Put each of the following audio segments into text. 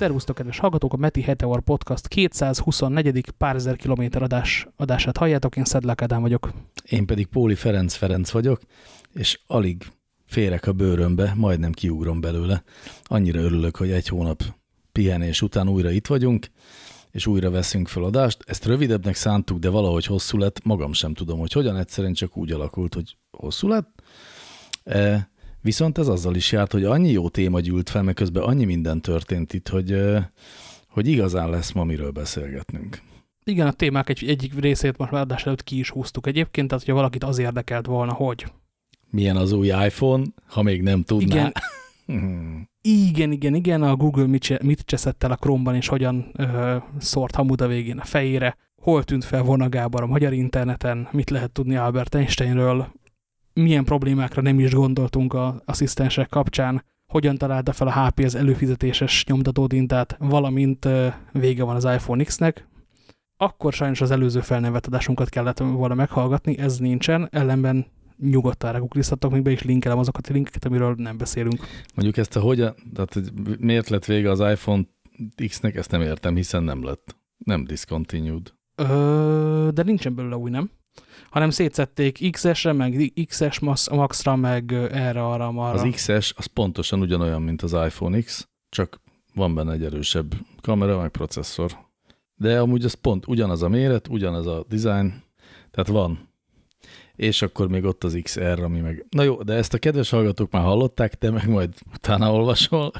Szervusztok, kedves hallgatók! A Meti Heteor Podcast 224. pár ezer kilométer adás, adását halljátok, én Szedlák Ádám vagyok. Én pedig Póli Ferenc Ferenc vagyok, és alig férek a bőrömbe, majdnem kiugrom belőle. Annyira örülök, hogy egy hónap pihenés után újra itt vagyunk, és újra veszünk fel adást. Ezt rövidebbnek szántuk, de valahogy hosszú lett. Magam sem tudom, hogy hogyan, egyszerűen csak úgy alakult, hogy hosszú lett. E, viszont ez azzal is járt, hogy annyi jó téma gyűlt fel, meg közben annyi minden történt itt, hogy, hogy igazán lesz ma miről beszélgetnünk. Igen, a témák egy, egyik részét most már adás előtt ki is húztuk egyébként, tehát hogyha valakit az érdekelt volna, hogy... Milyen az új iPhone, ha még nem tudná. Igen, igen, igen, igen, a Google mit, mit cseszett el a Chrome-ban, és hogyan ö, szórt hamud a végén a fejére, hol tűnt fel Vona Gábor a magyar interneten, mit lehet tudni Albert Einsteinről, milyen problémákra nem is gondoltunk az asszisztensek kapcsán, hogyan találta fel a HP az előfizetéses nyomtatódintát, valamint vége van az iPhone X-nek, akkor sajnos az előző felnevet adásunkat kellett volna meghallgatni, ez nincsen, ellenben nyugodtan ráguglizhatok, még be is linkelem azokat a linkeket, amiről nem beszélünk. Mondjuk ezt a hogyan, tehát hogy miért lett vége az iPhone X-nek, ezt nem értem, hiszen nem lett. Nem discontinued. Ö, de nincsen belőle új, nem? Hanem szétszették XS-re, meg XS Max-ra, meg erre-arra, arra. Az XS az pontosan ugyanolyan, mint az iPhone X, csak van benne egy erősebb kamera, meg processzor. De amúgy az pont ugyanaz a méret, ugyanaz a design, tehát van és akkor még ott az XR, ami meg... Na jó, de ezt a kedves hallgatók már hallották, te meg majd utána olvasol.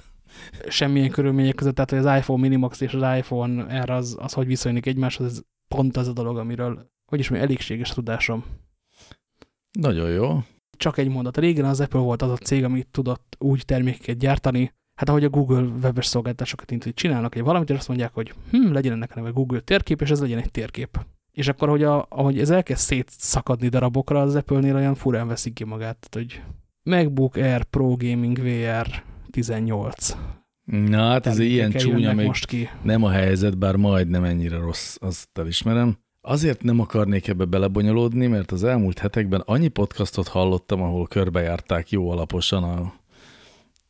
Semmilyen körülmények között, tehát hogy az iPhone Minimax és az iPhone R az, az hogy viszonylik egymáshoz, ez pont az a dolog, amiről, hogy is mondjam, elégséges tudásom. Nagyon jó. Csak egy mondat. Régen az Apple volt az a cég, ami tudott úgy termékeket gyártani, hát ahogy a Google webes szolgáltatásokat így csinálnak egy valamit, és azt mondják, hogy hm, legyen ennek a neve Google térkép, és ez legyen egy térkép. És akkor, hogy a, ahogy ez elkezd szétszakadni darabokra, az Apple-nél olyan furán veszik ki magát, tehát, hogy MacBook Air Pro Gaming VR 18. Na hát ez ilyen csúnya, még most ki. nem a helyzet, bár majdnem ennyire rossz, azt elismerem. Azért nem akarnék ebbe belebonyolódni, mert az elmúlt hetekben annyi podcastot hallottam, ahol körbejárták jó alaposan a,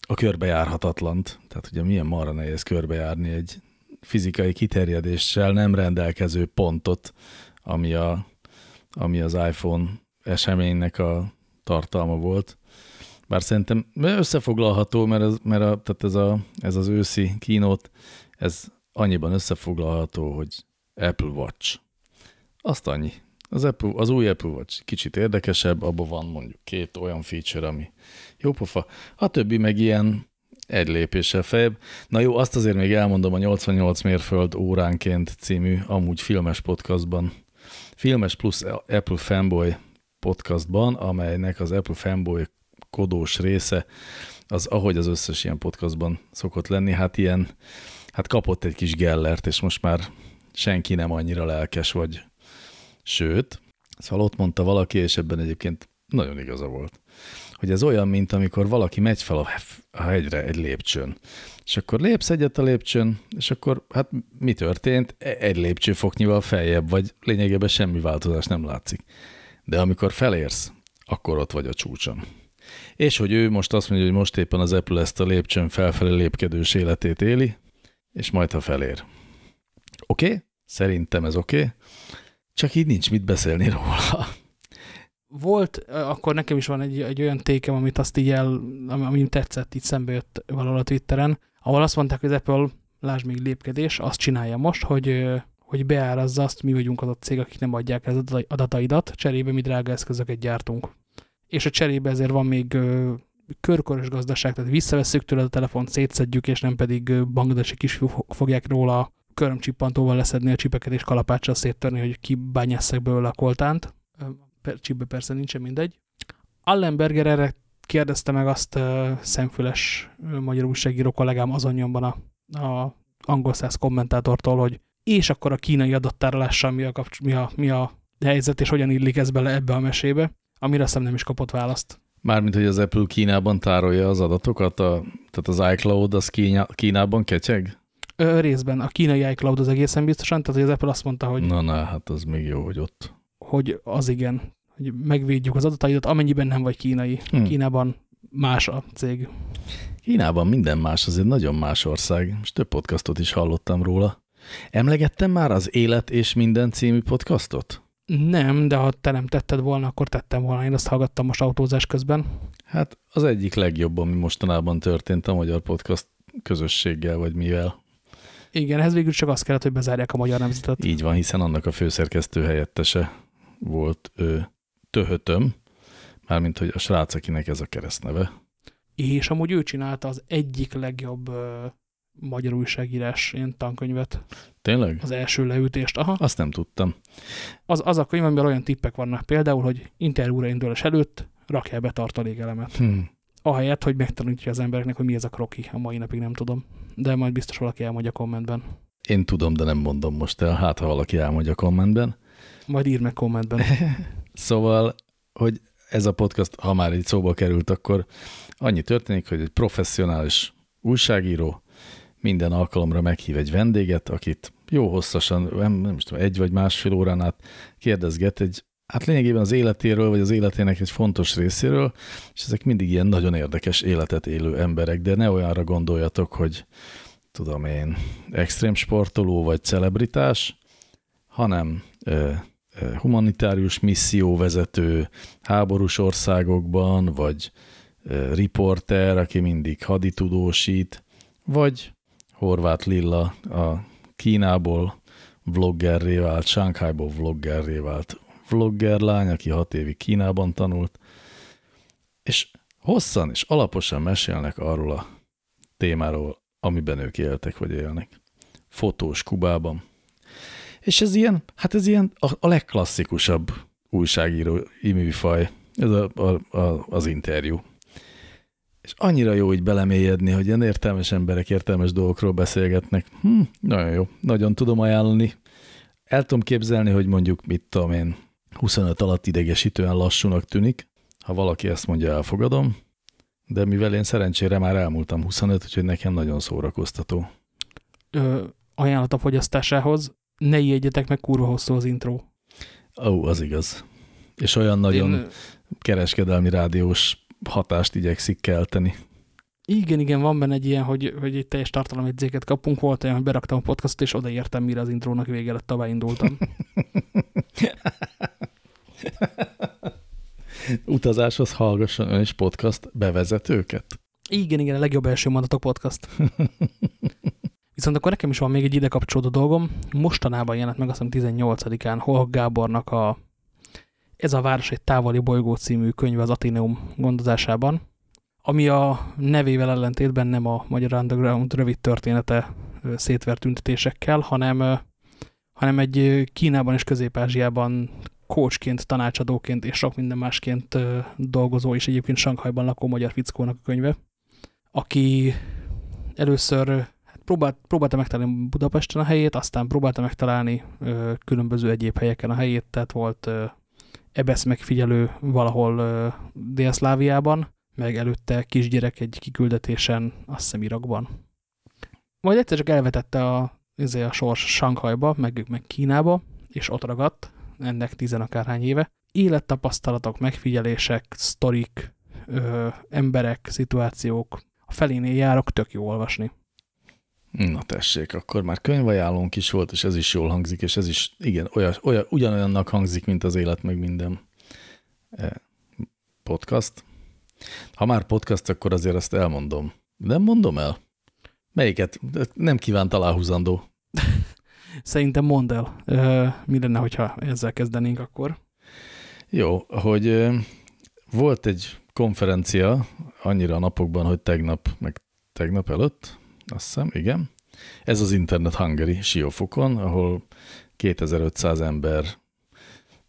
a körbejárhatatlant. Tehát ugye milyen marra nehéz körbejárni egy fizikai kiterjedéssel nem rendelkező pontot, ami, a, ami az iPhone eseménynek a tartalma volt. Bár szerintem összefoglalható, mert, ez, mert a, tehát ez, a, ez az őszi kínót, ez annyiban összefoglalható, hogy Apple Watch. Azt annyi. Az, Apple, az új Apple Watch kicsit érdekesebb, abban van mondjuk két olyan feature, ami jó pofa. A többi meg ilyen egy lépéssel fejebb. Na jó, azt azért még elmondom a 88 mérföld óránként című amúgy filmes podcastban. Filmes plusz Apple Fanboy podcastban, amelynek az Apple Fanboy kodós része, az ahogy az összes ilyen podcastban szokott lenni, hát ilyen, hát kapott egy kis gellert, és most már senki nem annyira lelkes vagy. Sőt, szóval ott mondta valaki, és ebben egyébként nagyon igaza volt hogy ez olyan, mint amikor valaki megy fel a, a hegyre egy lépcsőn. És akkor lépsz egyet a lépcsőn, és akkor hát mi történt? E, egy lépcsőfoknyival feljebb, vagy lényegében semmi változás nem látszik. De amikor felérsz, akkor ott vagy a csúcson. És hogy ő most azt mondja, hogy most éppen az Apple ezt a lépcsőn felfelé lépkedős életét éli, és majd ha felér. Oké? Okay? Szerintem ez oké. Okay. Csak így nincs mit beszélni róla volt, akkor nekem is van egy, egy olyan tékem, amit azt így el, ami tetszett, itt szembe jött valahol a Twitteren, ahol azt mondták, hogy az Apple, lásd még lépkedés, azt csinálja most, hogy, hogy beárazza azt, mi vagyunk az a cég, akik nem adják az adataidat, cserébe mi drága eszközöket gyártunk. És a cserébe ezért van még körkörös gazdaság, tehát visszavesszük tőle a telefont, szétszedjük, és nem pedig bangladesi kisfiú fogják róla körömcsippantóval leszedni a csipeket és kalapáccsal széttörni, hogy kibányásszák belőle a koltánt per, csípbe persze nincsen mindegy. Allenberger erre kérdezte meg azt uh, szemfüles magyar újságíró kollégám azon nyomban a, a angol száz kommentátortól, hogy és akkor a kínai adattárolással mi a, mi, a, mi a helyzet, és hogyan illik ez bele ebbe a mesébe, amire azt nem is kapott választ. Mármint, hogy az Apple Kínában tárolja az adatokat, a, tehát az iCloud az Kína, Kínában kecseg? Ö, részben. A kínai iCloud az egészen biztosan, tehát az Apple azt mondta, hogy... Na, na, hát az még jó, hogy ott hogy az igen, hogy megvédjük az adataidat, amennyiben nem vagy kínai. Hmm. Kínában más a cég. Kínában minden más, az egy nagyon más ország, és több podcastot is hallottam róla. Emlegettem már az Élet és Minden című podcastot? Nem, de ha te nem tetted volna, akkor tettem volna. Én azt hallgattam most autózás közben. Hát az egyik legjobb, ami mostanában történt a magyar podcast közösséggel, vagy mivel. Igen, ez végül csak azt kellett, hogy bezárják a magyar nemzetet. Így van, hiszen annak a főszerkesztő helyettese volt ő, Töhötöm, mármint hogy a srác, akinek ez a keresztneve. És amúgy ő csinálta az egyik legjobb magyar újságírás ilyen tankönyvet. Tényleg? Az első leütést. Aha. Azt nem tudtam. Az, az a könyv, amiben olyan tippek vannak például, hogy interjúra indulás előtt rakjál be tartalékelemet. Hmm. Ahelyett, hogy megtanítja az embereknek, hogy mi ez a kroki. A mai napig nem tudom. De majd biztos valaki elmondja a kommentben. Én tudom, de nem mondom most el. Hát, ha valaki elmondja a kommentben. Majd ír meg kommentben. szóval, hogy ez a podcast, ha már így szóba került, akkor annyi történik, hogy egy professzionális újságíró minden alkalomra meghív egy vendéget, akit jó hosszasan, nem, nem tudom, egy vagy másfél órán át kérdezget egy, hát lényegében az életéről, vagy az életének egy fontos részéről, és ezek mindig ilyen nagyon érdekes életet élő emberek, de ne olyanra gondoljatok, hogy tudom én, extrém sportoló vagy celebritás, hanem ö, ö, humanitárius misszióvezető háborús országokban, vagy ö, riporter, aki mindig haditudósít, vagy Horváth Lilla a Kínából vloggerré vált, Sánkhájból vloggerré vált vlogger lány, aki hat évig Kínában tanult, és hosszan és alaposan mesélnek arról a témáról, amiben ők éltek vagy élnek. Fotós Kubában. És ez ilyen, hát ez ilyen a, a legklasszikusabb újságíró műfaj, ez a, a, a, az interjú. És annyira jó így belemélyedni, hogy ilyen értelmes emberek értelmes dolgokról beszélgetnek. Hm, nagyon jó, nagyon tudom ajánlani. El tudom képzelni, hogy mondjuk, mit tudom én, 25 alatt idegesítően lassúnak tűnik. Ha valaki ezt mondja, elfogadom. De mivel én szerencsére már elmúltam 25, úgyhogy nekem nagyon szórakoztató. Ö, ajánlat a fogyasztásához, ne ijedjetek meg, kurva hosszú az intro. Ó, az igaz. És olyan nagyon én... kereskedelmi rádiós hatást igyekszik kelteni. Igen, igen, van benne egy ilyen, hogy, hogy egy teljes tartalomjegyzéket kapunk. Volt olyan, hogy beraktam a podcastot, és odaértem, mire az intrónak vége lett, tovább indultam. Utazáshoz hallgasson ön is podcast bevezetőket? Igen, igen, a legjobb első mondatok podcast. Viszont akkor nekem is van még egy ide kapcsolódó dolgom. Mostanában jelent meg azt hiszem 18-án Holk Gábornak a ez a város egy távoli bolygó című könyv az Ateneum gondozásában, ami a nevével ellentétben nem a Magyar Underground rövid története szétvert tüntetésekkel, hanem, hanem egy Kínában és Közép-Ázsiában coachként, tanácsadóként és sok minden másként dolgozó, és egyébként Sankhajban lakó magyar fickónak a könyve, aki először hát próbált, próbálta megtalálni Budapesten a helyét, aztán próbálta megtalálni különböző egyéb helyeken a helyét, tehát volt ebesz megfigyelő valahol Délszláviában, meg előtte kisgyerek egy kiküldetésen, azt hiszem Irakban. Majd egyszer csak elvetette a, ezért a sors Sankhajba, meg, meg Kínába, és ott ragadt, ennek tizenakárhány éve. Élettapasztalatok, megfigyelések, sztorik, ö, emberek, szituációk, a felénél járok, tök jó olvasni. Na tessék, akkor már könyvajánlónk is volt, és ez is jól hangzik, és ez is, igen, olyan, olyan, ugyanolyannak hangzik, mint az élet, meg minden e, podcast. Ha már podcast, akkor azért ezt elmondom. Nem mondom el? Melyiket? Nem kívánt aláhúzandó. Szerintem mondd el. Mi lenne, hogyha ezzel kezdenénk akkor? Jó, hogy volt egy konferencia annyira a napokban, hogy tegnap, meg tegnap előtt, azt hiszem, igen. Ez az Internet Hungary Siófokon, ahol 2500 ember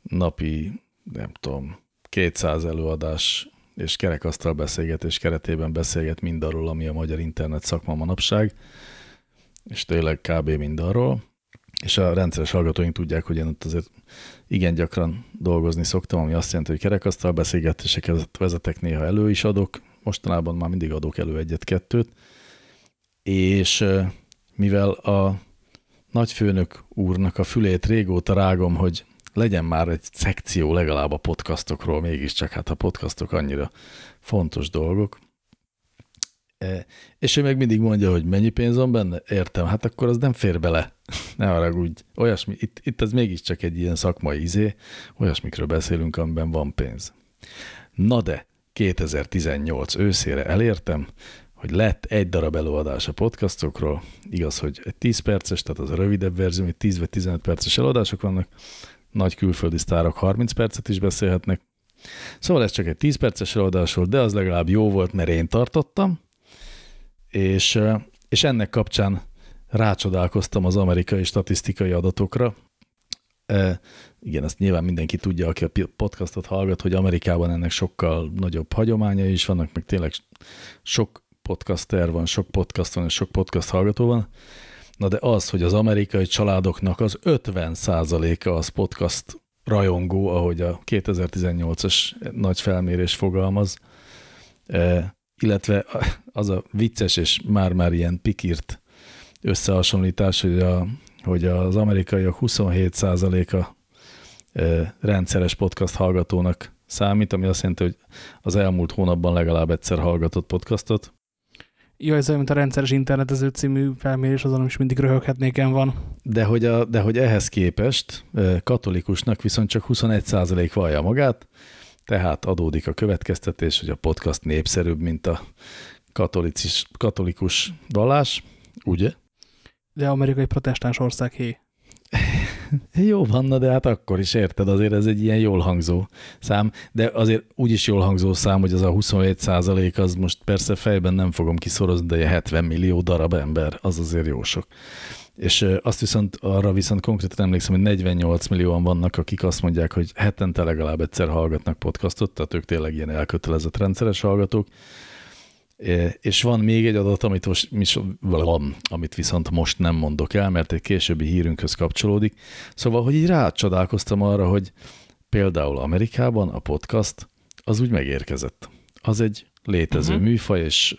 napi, nem tudom, 200 előadás és kerekasztal beszélgetés keretében beszélget mindarról, ami a magyar internet szakma manapság, és tényleg kb. mindarról. És a rendszeres hallgatóink tudják, hogy én ott azért igen gyakran dolgozni szoktam, ami azt jelenti, hogy kerekasztal beszélgetéseket vezetek, néha elő is adok, mostanában már mindig adok elő egyet-kettőt, és mivel a nagyfőnök úrnak a fülét régóta rágom, hogy legyen már egy szekció legalább a podcastokról, mégiscsak hát a podcastok annyira fontos dolgok. E, és ő meg mindig mondja, hogy mennyi pénz van benne? Értem, hát akkor az nem fér bele. ne haragudj. Olyasmi, itt, itt ez mégiscsak egy ilyen szakmai izé, olyasmikről beszélünk, amiben van pénz. Na de, 2018 őszére elértem, hogy lett egy darab előadás a podcastokról, igaz, hogy egy 10 perces, tehát az a rövidebb verzió, hogy 10 vagy 15 perces előadások vannak, nagy külföldi sztárok 30 percet is beszélhetnek. Szóval ez csak egy 10 perces előadás volt, de az legalább jó volt, mert én tartottam, és, és ennek kapcsán rácsodálkoztam az amerikai statisztikai adatokra. E, igen, ezt nyilván mindenki tudja, aki a podcastot hallgat, hogy Amerikában ennek sokkal nagyobb hagyományai is vannak, meg tényleg sok podcaster van, sok podcast van, és sok podcast hallgató van. Na de az, hogy az amerikai családoknak az 50%-a az podcast rajongó, ahogy a 2018-as nagy felmérés fogalmaz, e, illetve az a vicces és már-már ilyen pikírt összehasonlítás, hogy, a, hogy az amerikaiak 27%-a e, rendszeres podcast hallgatónak számít, ami azt jelenti, hogy az elmúlt hónapban legalább egyszer hallgatott podcastot. Jó, ez olyan, mint a rendszeres internetező című felmérés, azon is mindig röhöghetnéken van. De hogy, a, de hogy ehhez képest katolikusnak viszont csak 21% vallja magát, tehát adódik a következtetés, hogy a podcast népszerűbb, mint a katolikus, katolikus vallás, ugye? De amerikai protestáns ország, hé. Jó van, na de hát akkor is érted, azért ez egy ilyen jól hangzó szám, de azért úgy is jól hangzó szám, hogy az a 27 százalék, az most persze fejben nem fogom kiszorozni, de 70 millió darab ember, az azért jó sok. És azt viszont, arra viszont konkrétan emlékszem, hogy 48 millióan vannak, akik azt mondják, hogy hetente legalább egyszer hallgatnak podcastot, tehát ők tényleg ilyen elkötelezett rendszeres hallgatók. És van még egy adat, amit, most, amit viszont most nem mondok el, mert egy későbbi hírünkhöz kapcsolódik. Szóval, hogy így rácsodálkoztam arra, hogy például Amerikában a podcast az úgy megérkezett. Az egy létező uh-huh. műfaj, és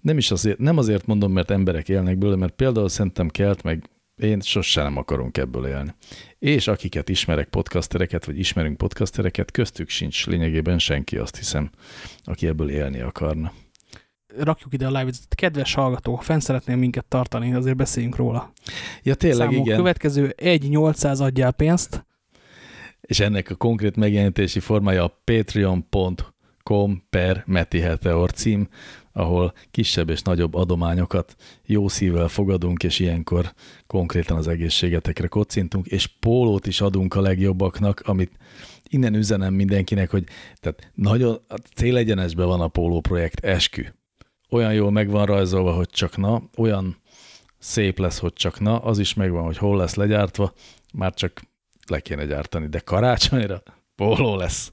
nem is azért, nem azért mondom, mert emberek élnek belőle, mert például szerintem kelt, meg én sosem nem akarunk ebből élni. És akiket ismerek podcastereket, vagy ismerünk podcastereket, köztük sincs lényegében senki, azt hiszem, aki ebből élni akarna. Rakjuk ide a live -t. Kedves hallgató, ha fenn szeretnél minket tartani, azért beszéljünk róla. Ja, tényleg, Számok igen. következő 1-800 adjál pénzt. És ennek a konkrét megjelenítési formája a patreon.com per Meti Heteor cím, ahol kisebb és nagyobb adományokat jó szívvel fogadunk, és ilyenkor konkrétan az egészségetekre kocintunk, és pólót is adunk a legjobbaknak, amit innen üzenem mindenkinek, hogy tehát nagyon célegyenesben van a póló projekt, eskü. Olyan jól meg van rajzolva, hogy csak na, olyan szép lesz, hogy csak na, az is megvan, hogy hol lesz legyártva, már csak le kéne gyártani, de karácsonyra póló lesz.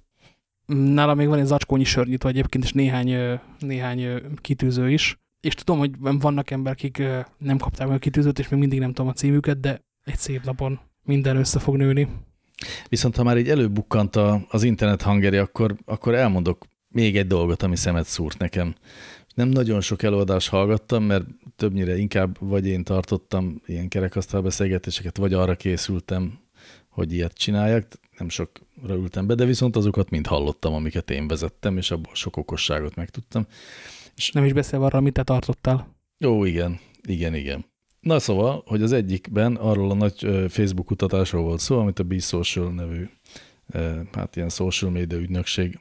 Nálam még van egy zacskónyi sörnyitó egyébként, és néhány, néhány kitűző is. És tudom, hogy vannak emberek, akik nem kapták meg a kitűzőt, és még mindig nem tudom a címüket, de egy szép napon minden össze fog nőni. Viszont ha már így előbukkant az internet hangeri, akkor, akkor elmondok még egy dolgot, ami szemet szúrt nekem. Nem nagyon sok előadást hallgattam, mert többnyire inkább vagy én tartottam ilyen kerekasztal beszélgetéseket, vagy arra készültem, hogy ilyet csináljak nem sokra ültem be, de viszont azokat mind hallottam, amiket én vezettem, és abból sok okosságot megtudtam. És nem is beszél arra, amit te tartottál. Jó, igen, igen, igen. Na szóval, hogy az egyikben arról a nagy Facebook kutatásról volt szó, amit a Be Social nevű, hát ilyen social media ügynökség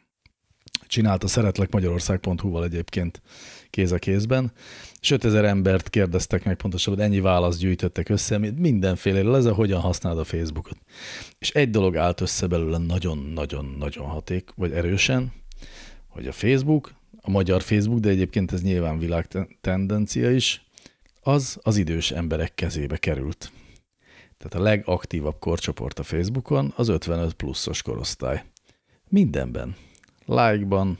csinálta szeretlek Magyarország.hu-val egyébként kéz a kézben, és 5000 embert kérdeztek meg pontosabban, ennyi választ gyűjtöttek össze, mindenféle ez a hogyan használod a Facebookot. És egy dolog állt össze belőle nagyon-nagyon-nagyon haték, vagy erősen, hogy a Facebook, a magyar Facebook, de egyébként ez nyilván világ tendencia is, az az idős emberek kezébe került. Tehát a legaktívabb korcsoport a Facebookon az 55 pluszos korosztály. Mindenben. Like-ban,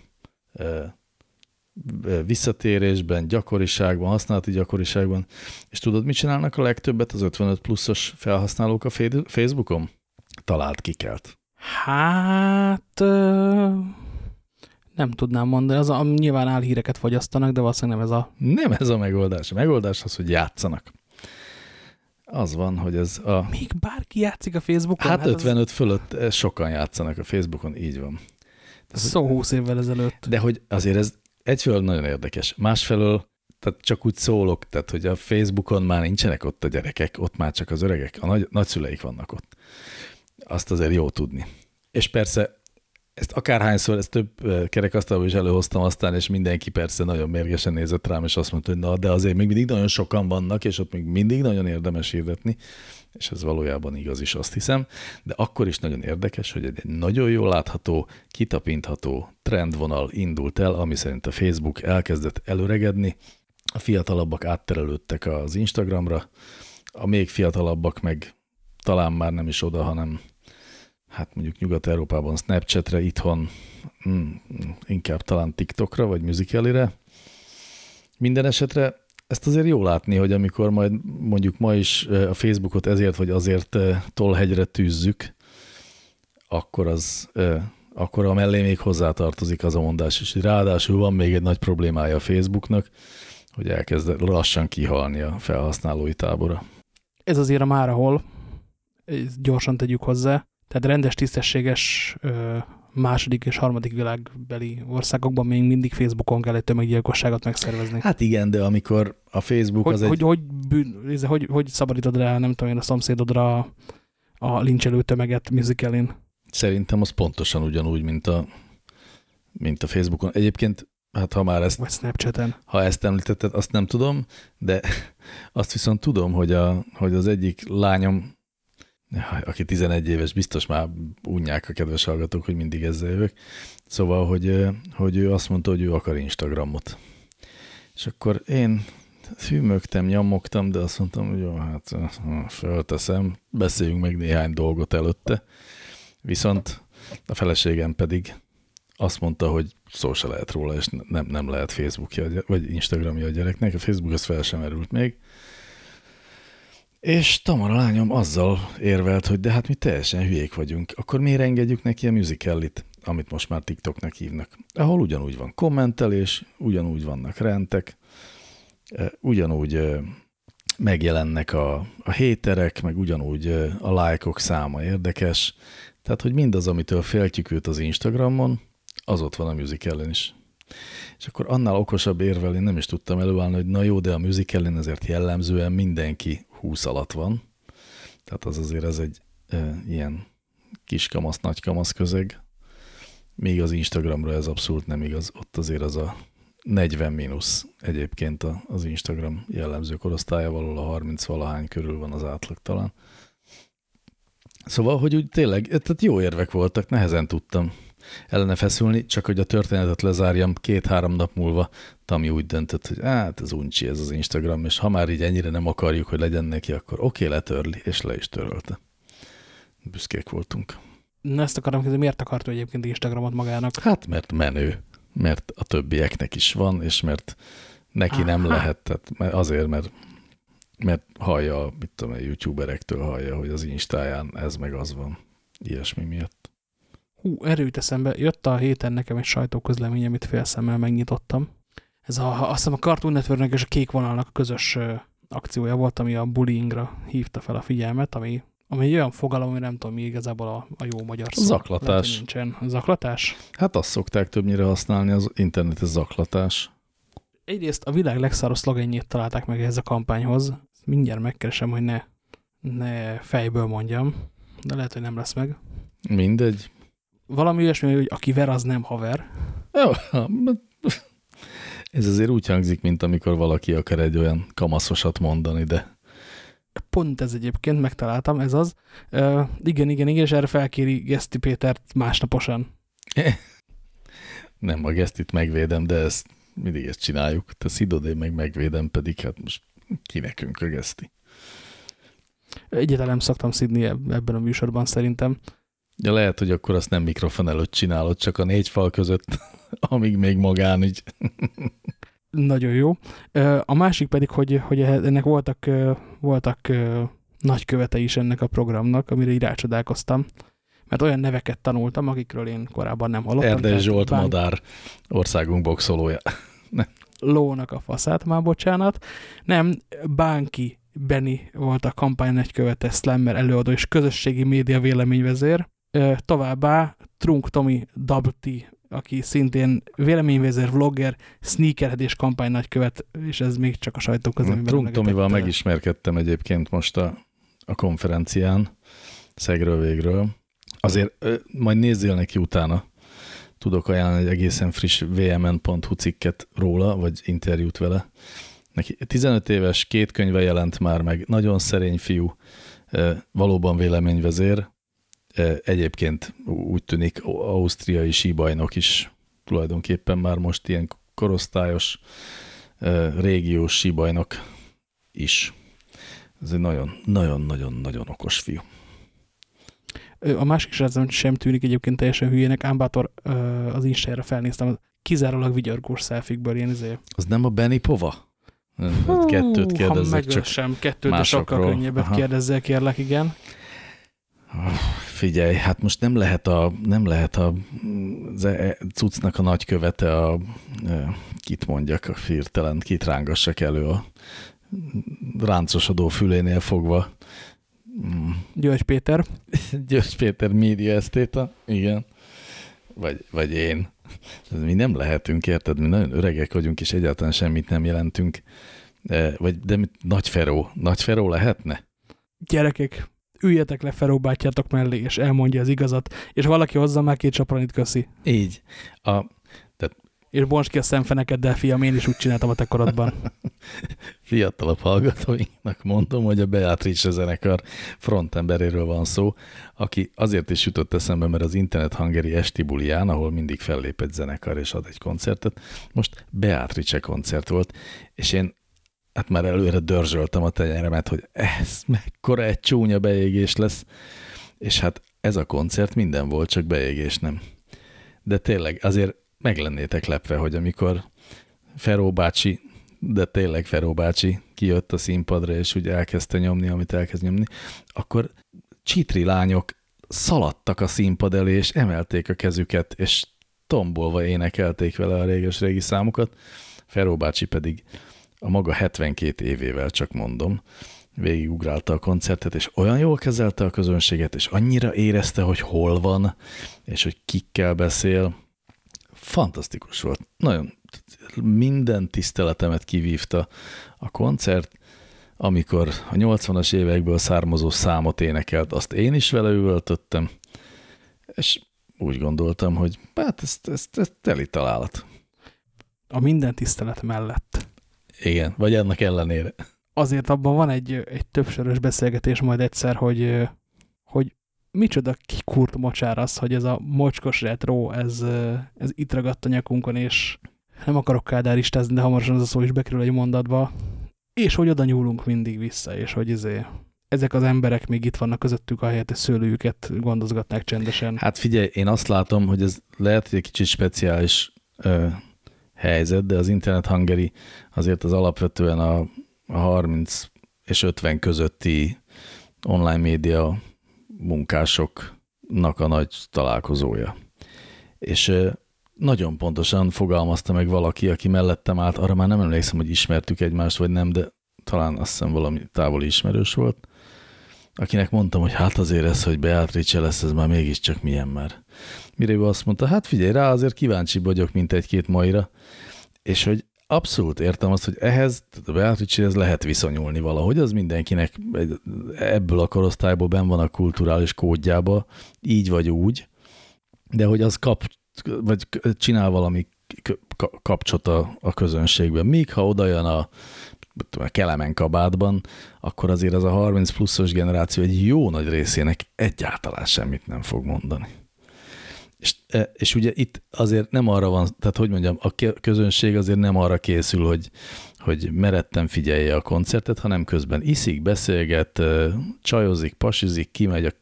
visszatérésben, gyakoriságban, használati gyakoriságban. És tudod, mit csinálnak a legtöbbet az 55 pluszos felhasználók a Facebookon? Talált kikelt. Hát... Nem tudnám mondani, az a, nyilván álhíreket fogyasztanak, de valószínűleg nem ez a... Nem ez a megoldás. A megoldás az, hogy játszanak. Az van, hogy ez a... Még bárki játszik a Facebookon? Hát, hát 55 az... fölött sokan játszanak a Facebookon, így van. Szó 20 évvel ezelőtt. De hogy azért ez egyfelől nagyon érdekes, másfelől tehát csak úgy szólok, tehát hogy a Facebookon már nincsenek ott a gyerekek, ott már csak az öregek, a nagy, nagyszüleik vannak ott. Azt azért jó tudni. És persze ezt akárhányszor, ezt több kerekasztalban is előhoztam aztán, és mindenki persze nagyon mérgesen nézett rám, és azt mondta, hogy na, de azért még mindig nagyon sokan vannak, és ott még mindig nagyon érdemes hirdetni, és ez valójában igaz is, azt hiszem, de akkor is nagyon érdekes, hogy egy nagyon jól látható, kitapintható trendvonal indult el, ami szerint a Facebook elkezdett előregedni, a fiatalabbak átterelődtek az Instagramra, a még fiatalabbak meg talán már nem is oda, hanem hát mondjuk Nyugat-Európában Snapchatre, itthon mm, inkább talán TikTokra vagy Musicalire. Minden esetre ezt azért jó látni, hogy amikor majd mondjuk ma is a Facebookot ezért vagy azért tolhegyre tűzzük, akkor az akkor a mellé még hozzátartozik az a mondás is, ráadásul van még egy nagy problémája a Facebooknak, hogy elkezd lassan kihalni a felhasználói tábora. Ez azért a már ahol, gyorsan tegyük hozzá, tehát rendes, tisztességes második és harmadik világbeli országokban még mindig Facebookon kell egy tömeggyilkosságot megszervezni. Hát igen, de amikor a Facebook hogy, az hogy, egy... Hogy, bűn, hogy, hogy szabadítod rá, nem tudom én, a szomszédodra a, a lincselő tömeget musicalin? Szerintem az pontosan ugyanúgy, mint a, mint a Facebookon. Egyébként, hát ha már ezt... Vagy Snapchaten. Ha ezt említetted, azt nem tudom, de azt viszont tudom, hogy, a, hogy az egyik lányom aki 11 éves, biztos már unják a kedves hallgatók, hogy mindig ezzel jövök. Szóval, hogy, hogy ő azt mondta, hogy ő akar Instagramot. És akkor én hűmögtem, nyomogtam, de azt mondtam, hogy jó, hát felteszem, beszéljünk meg néhány dolgot előtte. Viszont a feleségem pedig azt mondta, hogy szó se lehet róla, és nem, nem lehet Facebookja, vagy Instagramja a gyereknek. A Facebook az fel sem erült még. És Tamara lányom azzal érvelt, hogy de hát mi teljesen hülyék vagyunk, akkor miért engedjük neki a musicalit, amit most már TikToknak hívnak, ahol ugyanúgy van kommentelés, ugyanúgy vannak rentek, eh, ugyanúgy eh, megjelennek a, a héterek, meg ugyanúgy eh, a lájkok száma érdekes, tehát hogy mindaz, amitől féltjük őt az Instagramon, az ott van a musicalen is. És akkor annál okosabb érvel én nem is tudtam előállni, hogy na jó, de a musicalen ezért jellemzően mindenki 20 alatt van. Tehát az azért ez egy e, ilyen kiskamasz, nagykamasz közeg. Még az Instagramra ez abszolút nem igaz. Ott azért az a 40 mínusz egyébként az Instagram jellemző korosztálya, valahol a 30 valahány körül van az átlag talán. Szóval, hogy úgy tényleg, tehát jó érvek voltak, nehezen tudtam ellene feszülni, csak hogy a történetet lezárjam, két-három nap múlva Tami úgy döntött, hogy hát ez uncsi ez az Instagram, és ha már így ennyire nem akarjuk, hogy legyen neki, akkor oké, okay, letörli, és le is törölte. Büszkék voltunk. Na ezt akarom kérdezni, miért akart egyébként Instagramot magának? Hát mert menő, mert a többieknek is van, és mert neki Aha. nem lehet, tehát azért, mert mert hallja, mit tudom, a youtuberektől hallja, hogy az Instáján ez meg az van. Ilyesmi miatt. Hú, erőt eszembe. Jött a héten nekem egy sajtóközlemény, amit félszemmel megnyitottam. Ez a, azt hiszem a Cartoon network és a Kék vonalnak a közös akciója volt, ami a bullyingra hívta fel a figyelmet, ami, ami egy olyan fogalom, ami nem tudom mi igazából a, a jó magyar szó. Zaklatás. Lehet, nincsen. Zaklatás? Hát azt szokták többnyire használni, az internetes zaklatás. Egyrészt a világ legszaros szlogenjét találták meg ehhez a kampányhoz. Mindjárt megkeresem, hogy ne, ne fejből mondjam, de lehet, hogy nem lesz meg. Mindegy valami olyasmi, hogy aki ver, az nem haver. Jó, ez azért úgy hangzik, mint amikor valaki akar egy olyan kamaszosat mondani, de... Pont ez egyébként, megtaláltam, ez az. Uh, igen, igen, igen, és erre felkéri Geszti Pétert másnaposan. Nem, a Gesztit megvédem, de ezt mindig ezt csináljuk. Te szidod, én meg megvédem, pedig hát most ki nekünk a Geszti. Egyáltalán nem szoktam szidni ebben a műsorban szerintem. Ja, lehet, hogy akkor azt nem mikrofon előtt csinálod, csak a négy fal között, amíg még magán így. Nagyon jó. A másik pedig, hogy, hogy ennek voltak, voltak nagykövetei is ennek a programnak, amire így rácsodálkoztam. Mert olyan neveket tanultam, akikről én korábban nem hallottam. Erdély Zsolt bánk... Madár, országunk boxolója. Lónak a faszát, már bocsánat. Nem, Bánki Benny volt a kampány nagykövete, Slammer előadó és közösségi média véleményvezér. Továbbá Trunk Tomi Double T aki szintén véleményvezér, vlogger, sneakerhedés kampány nagykövet, és ez még csak a sajtóközleményben. Trump Tomival megismerkedtem egyébként most a, a konferencián, szegről végről. Azért majd nézzél neki utána. Tudok ajánlani egy egészen friss vmn.hu cikket róla, vagy interjút vele. Neki 15 éves, két könyve jelent már meg, nagyon szerény fiú, valóban véleményvezér, egyébként úgy tűnik ausztriai síbajnok is tulajdonképpen már most ilyen korosztályos régiós síbajnok is. Ez egy nagyon-nagyon-nagyon-nagyon okos fiú. A másik srácom sem tűnik egyébként teljesen hülyének, Ámbátor az Instára felnéztem, kizárólag vigyargós szelfikből ilyen izé. Az nem a Benny Pova? Hú, kettőt kérdezzek, csak sem, kettőt, de sokkal könnyebbet kérdezzek, kérlek, igen. Figyelj, hát most nem lehet a, nem lehet a e, cuccnak a nagykövete a, e, kit mondjak, a firtelen, kit rángassak elő a ráncosodó fülénél fogva. György Péter. György Péter média esztéta, igen. Vagy, vagy én. Mi nem lehetünk, érted? Mi nagyon öregek vagyunk, és egyáltalán semmit nem jelentünk. De, vagy, de mit, Nagy Feró. Nagy Feró lehetne? Gyerekek, üljetek le Feró bátyjátok mellé, és elmondja az igazat, és valaki hozza már két csapranit, köszi. Így. A, tehát... És bonts ki a szemfenekeddel, fiam, én is úgy csináltam a te korodban. Fiatalabb hallgatóinknak mondom, hogy a Beatrice zenekar frontemberéről van szó, aki azért is jutott eszembe, mert az Internet Hungary esti bulián, ahol mindig fellép egy zenekar és ad egy koncertet, most Beatrice koncert volt, és én hát már előre dörzsöltem a tenyeremet, hogy ez mekkora egy csúnya beégés lesz, és hát ez a koncert minden volt, csak beégés nem. De tényleg azért meg lennétek lepve, hogy amikor Feró bácsi, de tényleg Feró bácsi kijött a színpadra, és úgy elkezdte nyomni, amit elkezd nyomni, akkor csitri lányok szaladtak a színpad elé, és emelték a kezüket, és tombolva énekelték vele a réges-régi számokat, Feró bácsi pedig a maga 72 évével csak mondom, végigugrálta a koncertet, és olyan jól kezelte a közönséget, és annyira érezte, hogy hol van, és hogy kikkel beszél. Fantasztikus volt. Nagyon minden tiszteletemet kivívta a koncert, amikor a 80-as évekből származó számot énekelt, azt én is vele üvöltöttem, és úgy gondoltam, hogy hát ez, ez, ez teli találat. A minden tisztelet mellett. Igen, vagy ennek ellenére. Azért abban van egy, egy többsörös beszélgetés majd egyszer, hogy, hogy micsoda kikurt mocsár az, hogy ez a mocskos retro, ez, ez itt ragadt a nyakunkon, és nem akarok kádáristázni, de hamarosan az a szó is bekerül egy mondatba, és hogy oda nyúlunk mindig vissza, és hogy izé, ezek az emberek még itt vannak közöttük, ahelyett a szőlőjüket gondozgatnák csendesen. Hát figyelj, én azt látom, hogy ez lehet, hogy egy kicsit speciális ö, helyzet, de az Internet Hungary azért az alapvetően a 30 és 50 közötti online média munkásoknak a nagy találkozója. És nagyon pontosan fogalmazta meg valaki, aki mellettem állt, arra már nem emlékszem, hogy ismertük egymást, vagy nem, de talán azt hiszem valami távoli ismerős volt, akinek mondtam, hogy hát azért ez, hogy Beatrice lesz, ez már mégiscsak milyen már. Mire ő azt mondta, hát figyelj rá, azért kíváncsi vagyok, mint egy-két maira, és hogy abszolút értem azt, hogy ehhez, a Beatrice-hez lehet viszonyulni valahogy, az mindenkinek ebből a korosztályból ben van a kulturális kódjába, így vagy úgy, de hogy az kap, vagy csinál valami kapcsot a, a közönségben. Míg ha oda jön a, a kelemen kabátban, akkor azért az a 30 pluszos generáció egy jó nagy részének egyáltalán semmit nem fog mondani. És, e, és ugye itt azért nem arra van, tehát hogy mondjam, a közönség azért nem arra készül, hogy, hogy meretten figyelje a koncertet, hanem közben iszik, beszélget, e, csajozik, pasizik, kimegy a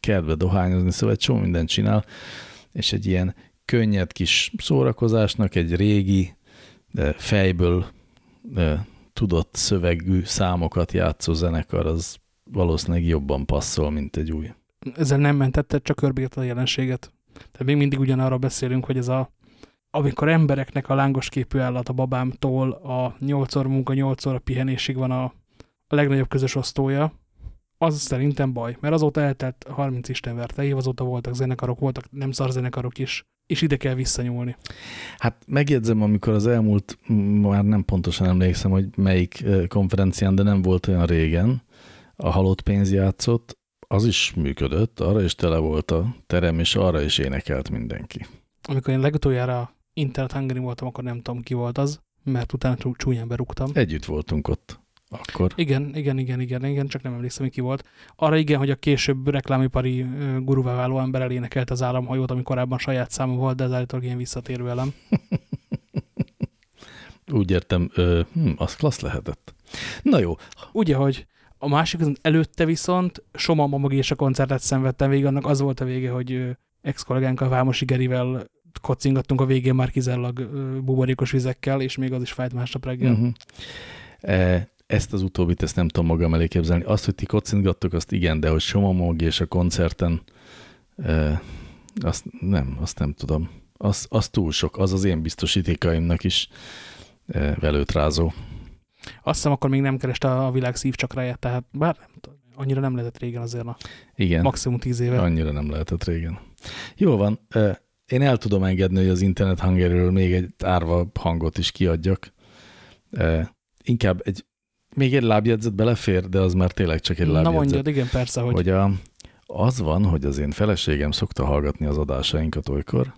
kertbe dohányozni, szóval egy csomó mindent csinál, és egy ilyen könnyed kis szórakozásnak egy régi, de fejből tudott szövegű számokat játszó zenekar az valószínűleg jobban passzol, mint egy új. Ezzel nem mentette, csak körbírta a jelenséget. Tehát még mindig ugyanarra beszélünk, hogy ez a amikor embereknek a lángos képű állat a babámtól a 8 óra munka, 8 óra pihenésig van a, a legnagyobb közös osztója, az szerintem baj, mert azóta eltelt 30 istenverte év, azóta voltak zenekarok, voltak nem szar zenekarok is, és ide kell visszanyúlni. Hát megjegyzem, amikor az elmúlt, már nem pontosan emlékszem, hogy melyik konferencián, de nem volt olyan régen, a halott pénz játszott, az is működött, arra is tele volt a terem, és arra is énekelt mindenki. Amikor én legutoljára Internet Hungary voltam, akkor nem tudom ki volt az, mert utána csúnyán berúgtam. Együtt voltunk ott. Akkor. Igen, igen, igen, igen, igen, csak nem emlékszem, ki volt. Arra igen, hogy a később reklámipari guruvá váló ember elénekelt az államhajót, ami korábban saját számú volt, de ez állítólag ilyen visszatér velem. Úgy értem, ö, hm, az klassz lehetett. Na jó. Ugye, hogy a másik előtte viszont Soma Mamagi a koncertet szenvedtem végig, annak az volt a vége, hogy ex-kollégánkkal Vámosi Gerivel kocingattunk a végén már kizárólag buborékos vizekkel, és még az is fájt másnap reggel. Uh mhm. -huh. e, ezt az utóbbit, ezt nem tudom magam elé képzelni. Azt, hogy ti kocingattok, azt igen, de hogy Somamog és a koncerten, e, azt nem, azt nem tudom. Az, az túl sok, az az én biztosítékaimnak is e, velőt rázó. Azt hiszem, akkor még nem kereste a világ szívcsakráját, tehát bár nem annyira nem lehetett régen azért a Igen, maximum tíz éve. Annyira nem lehetett régen. Jó van, én el tudom engedni, hogy az internet hangerről még egy árva hangot is kiadjak. Inkább egy még egy lábjegyzet belefér, de az már tényleg csak egy lábjegyzet. Na mondjad, igen, persze, hogy... hogy a, az van, hogy az én feleségem szokta hallgatni az adásainkat olykor,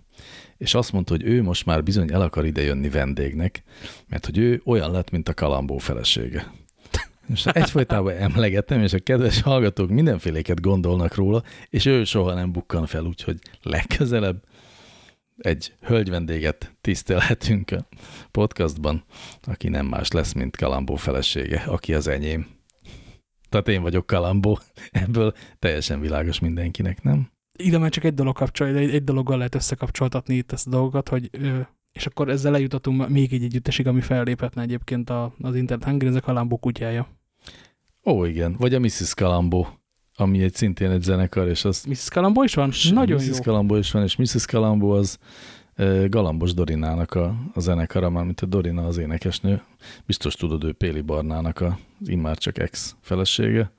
és azt mondta, hogy ő most már bizony el akar idejönni vendégnek, mert hogy ő olyan lett, mint a Kalambó felesége. És egyfolytában emlegetem, és a kedves hallgatók mindenféléket gondolnak róla, és ő soha nem bukkan fel, úgyhogy legközelebb egy hölgy vendéget tisztelhetünk a podcastban, aki nem más lesz, mint Kalambó felesége, aki az enyém. Tehát én vagyok Kalambó, ebből teljesen világos mindenkinek, nem? Ide már csak egy dolog kapcsolja, egy, egy dologgal lehet összekapcsoltatni itt ezt a dolgot, hogy és akkor ezzel eljutatunk még egy együttesig, ami felléphetne egyébként az Internet Hungry, ez a Kalambó kutyája. Ó, igen, vagy a Mrs. Kalambó ami egy szintén egy zenekar, és az... Mrs. Kalambó is van? Nagyon Mrs. jó. Kalambó is van, és Mrs. Kalambó az Galambos Dorinának a, a zenekara, már mint a Dorina az énekesnő. Biztos tudod, ő Péli Barnának a immár csak ex felesége.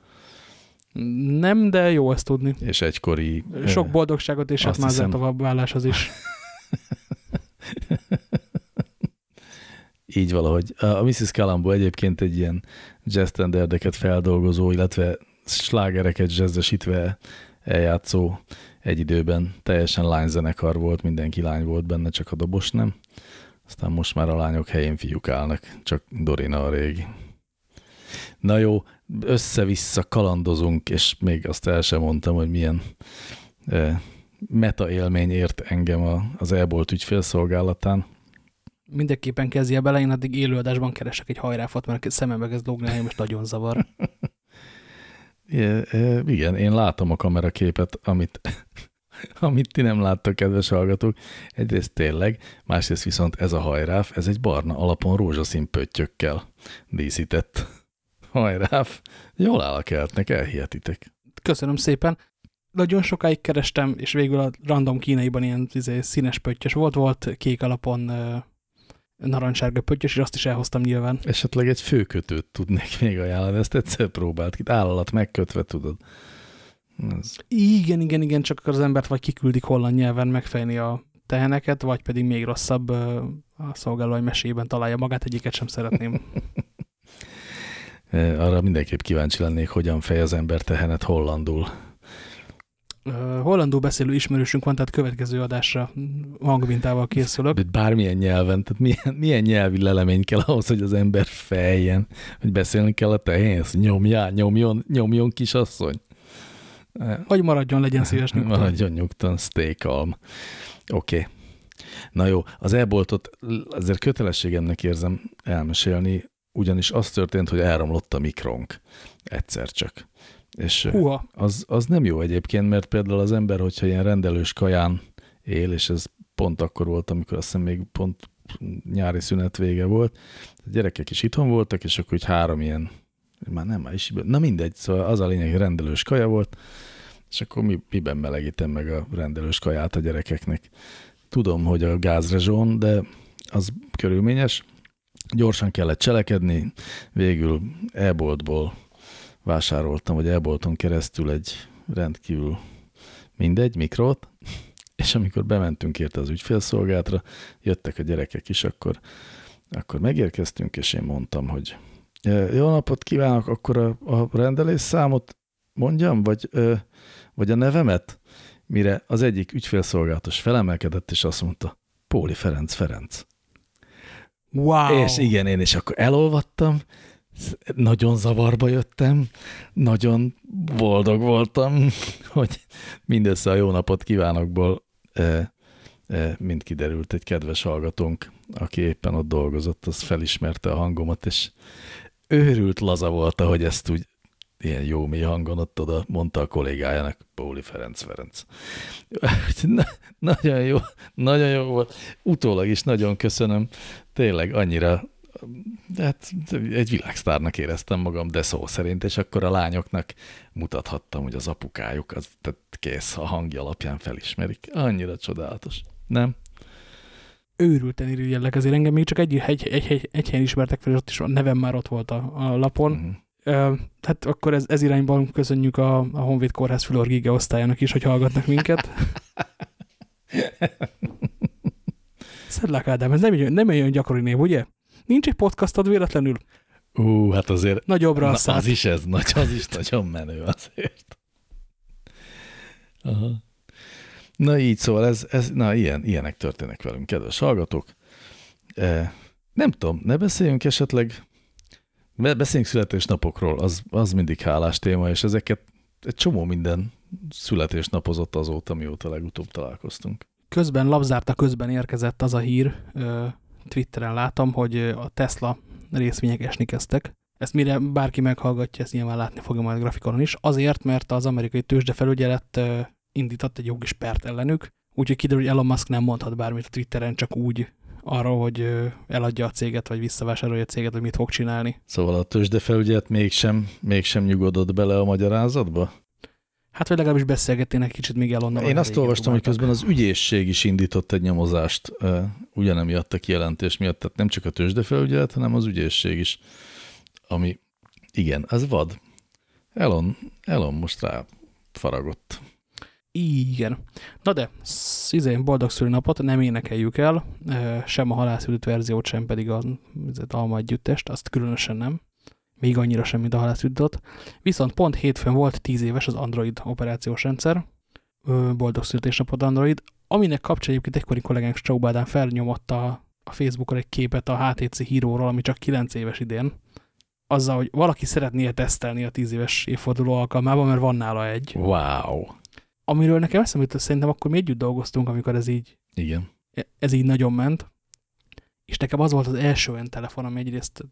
Nem, de jó ezt tudni. És egykori... Sok boldogságot és hát már tovább válláshoz is. Így valahogy. A Mrs. Kalambó egyébként egy ilyen jazz standardeket feldolgozó, illetve slágereket jazzesítve eljátszó egy időben teljesen lányzenekar volt, mindenki lány volt benne, csak a dobos nem. Aztán most már a lányok helyén fiúk állnak, csak Dorina a régi. Na jó, össze-vissza kalandozunk, és még azt el sem mondtam, hogy milyen e, meta élmény ért engem az elbolt ügyfélszolgálatán. Mindenképpen kezdje bele, én addig élőadásban keresek egy hajráfot, mert szemembe kezd lógni, most nagyon zavar. Igen, én látom a kameraképet, amit, amit ti nem láttok, kedves hallgatók. Egyrészt tényleg, másrészt viszont ez a hajráf, ez egy barna alapon rózsaszín pöttyökkel díszített hajráf. Jól áll a keltnek, elhihetitek. Köszönöm szépen. Nagyon sokáig kerestem, és végül a random kínaiban ilyen izé, színes pöttyös volt, volt kék alapon narancssárga pöttyös, és azt is elhoztam nyilván. Esetleg egy főkötőt tudnék még ajánlani, ezt egyszer próbált ki, állalat megkötve, tudod. Ez... Igen, igen, igen, csak az embert vagy kiküldik holland nyelven megfejni a teheneket, vagy pedig még rosszabb a szolgálói mesében találja magát, egyiket sem szeretném. Arra mindenképp kíváncsi lennék, hogyan fej az ember tehenet hollandul hollandul beszélő ismerősünk van, tehát következő adásra hangmintával készülök. De bármilyen nyelven, tehát milyen, milyen nyelvi lelemény kell ahhoz, hogy az ember fejjen, hogy beszélni kell a tehénhez, nyomjál, nyomjon, nyomjon kisasszony. Hogy maradjon, legyen szíves nyugton. Maradjon nyugton, stay calm. Oké. Okay. Na jó, az elboltot azért kötelességemnek érzem elmesélni, ugyanis az történt, hogy elromlott a mikronk. Egyszer csak. És. Az, az nem jó egyébként, mert például az ember, hogyha ilyen rendelős kaján él, és ez pont akkor volt, amikor azt hiszem még pont nyári szünet vége volt, a gyerekek is itthon voltak, és akkor úgy három ilyen, már nem, már is, na mindegy, szóval az a lényeg, hogy rendelős kaja volt, és akkor mi, miben melegítem meg a rendelős kaját a gyerekeknek. Tudom, hogy a gázrezsón, de az körülményes. Gyorsan kellett cselekedni, végül e-boltból vásároltam, vagy elbolton keresztül egy rendkívül mindegy mikrot, és amikor bementünk érte az ügyfélszolgálatra, jöttek a gyerekek is, akkor, akkor megérkeztünk, és én mondtam, hogy jó napot kívánok, akkor a, a rendelésszámot mondjam, vagy, vagy a nevemet? Mire az egyik ügyfélszolgálatos felemelkedett, és azt mondta, Póli Ferenc Ferenc. Wow! És igen, én is akkor elolvattam, nagyon zavarba jöttem, nagyon boldog voltam, hogy mindössze a jó napot kívánokból mind kiderült egy kedves hallgatónk, aki éppen ott dolgozott, az felismerte a hangomat, és őrült laza volt, hogy ezt úgy ilyen jó mély hangon ott oda mondta a kollégájának, Póli Ferenc Ferenc. Na, nagyon jó, nagyon jó volt. Utólag is nagyon köszönöm. Tényleg annyira hát egy világsztárnak éreztem magam, de szó szerint, és akkor a lányoknak mutathattam, hogy az apukájuk, az tehát kész, a hangja alapján felismerik. Annyira csodálatos. Nem? Őrülten irigyellek, azért engem még csak egy, egy, egy, egy, egy helyen ismertek fel, és ott is a nevem már ott volt a, a lapon. Uh Tehát akkor ez, ez irányban köszönjük a, a Honvéd Kórház Fülor Giga osztályának is, hogy hallgatnak minket. Szedlák Ádám, ez nem, nem olyan gyakori név, ugye? Nincs egy podcastod véletlenül? Ú, hát azért... Nagyobbra na, Az is ez, nagy, az is nagyon menő azért. Aha. Na így szóval, ez, ez, na ilyen, ilyenek történnek velünk, kedves hallgatók. E, nem tudom, ne beszéljünk esetleg Beszéljünk születésnapokról, az, az mindig hálás téma, és ezeket egy csomó minden születésnapozott azóta, mióta legutóbb találkoztunk. Közben, labzárta közben érkezett az a hír, Twitteren látom, hogy a Tesla részvények esni kezdtek. Ezt mire bárki meghallgatja, ezt nyilván látni fogja majd a grafikonon is. Azért, mert az amerikai tőzsdefelügyelet indított egy jogi pert ellenük, úgyhogy kiderül, hogy Elon Musk nem mondhat bármit a Twitteren, csak úgy arra, hogy eladja a céget, vagy visszavásárolja a céget, hogy mit fog csinálni. Szóval a tőzsdefelügyelet mégsem, mégsem nyugodott bele a magyarázatba? Hát, vagy legalábbis beszélgetnének kicsit még Elonnal. Én azt olvastam, hogy közben az ügyészség is indított egy nyomozást, ugyanemiatt a kijelentés miatt, tehát nem csak a tőzsdefelügyelet, hanem az ügyészség is, ami igen, ez vad. Elon, Elon most rá faragott. Igen. Na de, szizén boldog szülinapot nem énekeljük el, sem a halászüdött verziót, sem pedig az alma együttest, azt különösen nem. Még annyira sem, mint a halászüdött. Viszont pont hétfőn volt 10 éves az Android operációs rendszer, boldog születésnapot Android, aminek kapcsán egyébként egykori kollégánk Straubádán felnyomott a, a Facebookon egy képet a HTC Hero-ról, ami csak 9 éves idén, azzal, hogy valaki szeretné tesztelni a 10 éves évforduló alkalmában, mert van nála egy. Wow! Amiről nekem eszembe jutott, szerintem akkor mi együtt dolgoztunk, amikor ez így, Igen. ez így nagyon ment. És nekem az volt az első olyan telefon, ami egyrészt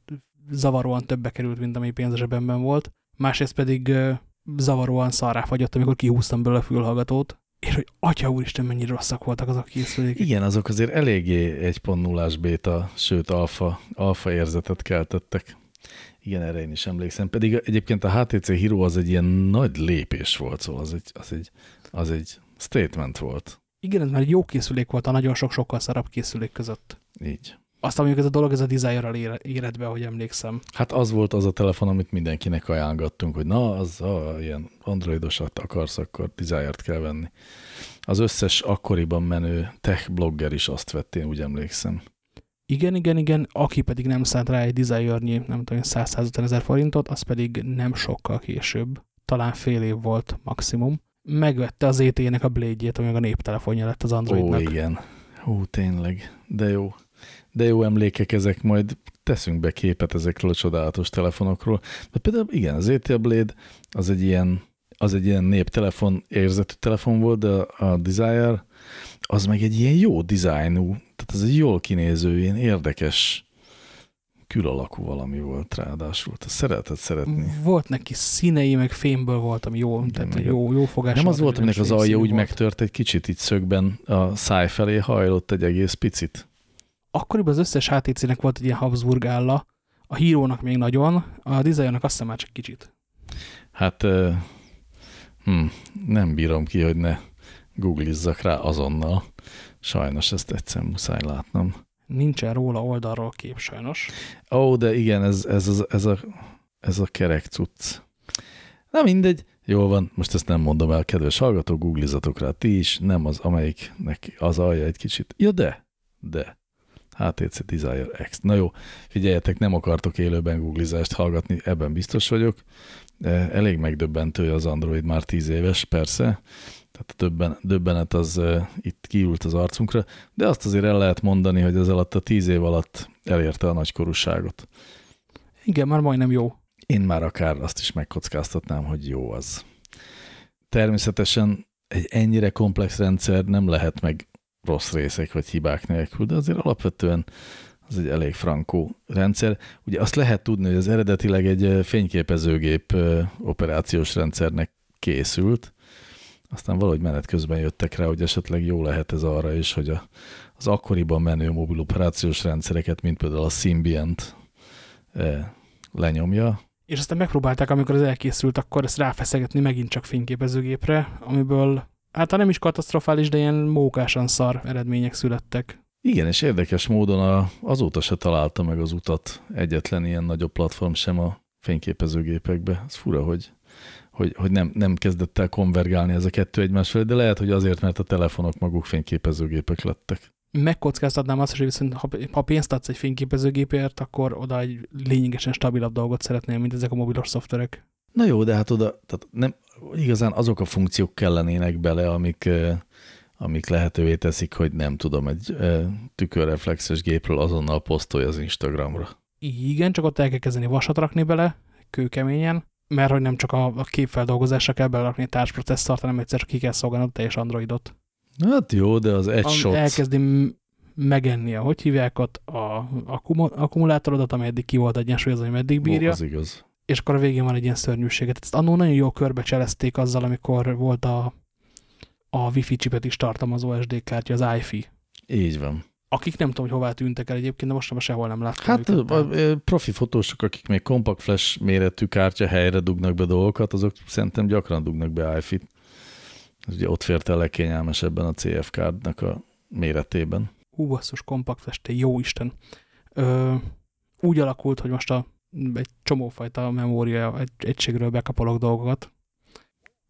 zavaróan többe került, mint ami pénzesebben volt, másrészt pedig zavaróan szarrá fagyott, amikor kihúztam belőle a fülhallgatót, és hogy atya úristen, mennyire rosszak voltak azok készülék. Igen, azok azért eléggé 1.0-ás béta, sőt alfa, alfa érzetet keltettek. Igen, erre én is emlékszem. Pedig egyébként a HTC Hero az egy ilyen nagy lépés volt, szóval az egy, az egy az egy statement volt. Igen, ez már egy jó készülék volt a nagyon sok sokkal szarabb készülék között. Így. Aztán mondjuk ez a dolog, ez a Desire-ral éred be, ahogy emlékszem. Hát az volt az a telefon, amit mindenkinek ajánlgattunk, hogy na, az a, ilyen androidosat akarsz, akkor Desire-t kell venni. Az összes akkoriban menő tech blogger is azt vett, én úgy emlékszem. Igen, igen, igen, aki pedig nem szánt rá egy Desire-nyi, nem tudom, 100-150 ezer forintot, az pedig nem sokkal később, talán fél év volt maximum, megvette az ET-nek a Blade-jét, ami a néptelefonja lett az Androidnak. Ó, igen. Hú, tényleg. De jó. De jó emlékek ezek, majd teszünk be képet ezekről a csodálatos telefonokról. De például igen, az ET Blade az egy ilyen, az egy ilyen néptelefon érzetű telefon volt, de a Desire az meg egy ilyen jó dizájnú, tehát az egy jól kinéző, ilyen érdekes külalakú valami volt ráadásul. Te szeretett szeretni. Volt neki színei, meg fémből volt, ami jó, Igen, tehát jó, jó fogás. Nem az volt, aminek az alja úgy volt. megtört egy kicsit itt szögben, a száj felé hajlott egy egész picit. Akkoriban az összes HTC-nek volt egy ilyen Habsburg álla, a hírónak még nagyon, a dizájnnak azt hiszem már csak kicsit. Hát uh, hm, nem bírom ki, hogy ne googlizzak rá azonnal. Sajnos ezt egyszer muszáj látnom nincsen róla oldalról kép sajnos. Ó, de igen, ez, ez, ez, ez, a, ez a kerek cucc. Na mindegy, jól van, most ezt nem mondom el, kedves hallgató, googlizatok rá ti is, nem az, amelyiknek az alja egy kicsit. Ja, de, de. HTC Desire X. Na jó, figyeljetek, nem akartok élőben googlizást hallgatni, ebben biztos vagyok. Elég megdöbbentő az Android már tíz éves, persze. Tehát a döbben, döbbenet az uh, itt kiült az arcunkra, de azt azért el lehet mondani, hogy az alatt a tíz év alatt elérte a nagykorúságot. Igen, már majdnem jó. Én már akár azt is megkockáztatnám, hogy jó az. Természetesen egy ennyire komplex rendszer nem lehet meg rossz részek vagy hibák nélkül, de azért alapvetően az egy elég frankó rendszer. Ugye azt lehet tudni, hogy az eredetileg egy fényképezőgép operációs rendszernek készült, aztán valahogy menet közben jöttek rá, hogy esetleg jó lehet ez arra is, hogy a, az akkoriban menő mobil operációs rendszereket, mint például a Symbiont lenyomja. És aztán megpróbálták, amikor ez elkészült, akkor ezt ráfeszegetni megint csak fényképezőgépre, amiből hát nem is katasztrofális, de ilyen mókásan szar eredmények születtek. Igen, és érdekes módon a, azóta se találta meg az utat egyetlen ilyen nagyobb platform sem a fényképezőgépekbe. Ez fura, hogy, hogy, hogy nem, nem kezdett el konvergálni ez a kettő egymás felé, de lehet, hogy azért, mert a telefonok maguk fényképezőgépek lettek. Megkockáztatnám azt, hogy viszont ha, ha pénzt adsz egy fényképezőgépért, akkor oda egy lényegesen stabilabb dolgot szeretnél, mint ezek a mobilos szoftverek. Na jó, de hát oda, tehát nem, igazán azok a funkciók kellenének bele, amik, amik lehetővé teszik, hogy nem tudom, egy tükörreflexes gépről azonnal posztolja az Instagramra. Igen, csak ott el kell kezdeni vasat rakni bele, kőkeményen, mert hogy nem csak a, a képfeldolgozásra kell belerakni társprocesszort, hanem egyszer csak ki kell szolgálni a teljes Androidot. Hát jó, de az egy shot. Elkezdi megenni a, hogy hívják ott, a akkumulátorodat, ami eddig ki volt egyensúlyozva, hogy meddig bírja. Ó, az igaz és akkor a végén van egy ilyen szörnyűséget. Ezt annól nagyon jó körbe cselezték azzal, amikor volt a, a Wi-Fi chipet is tartalmazó SD kártya, az iFi. Így van. Akik nem tudom, hogy hová tűntek el egyébként, de most sehol nem láttam Hát őket, a, a profi fotósok, akik még compact flash méretű kártya helyre dugnak be dolgokat, azok szerintem gyakran dugnak be iFi-t. Ez ugye ott fért el legkényelmesebben a CF kárdnak a méretében. Hú, basszus, compact flash, te jó Isten. Ö, úgy alakult, hogy most a egy csomófajta memória egy, egységről bekapolok dolgokat.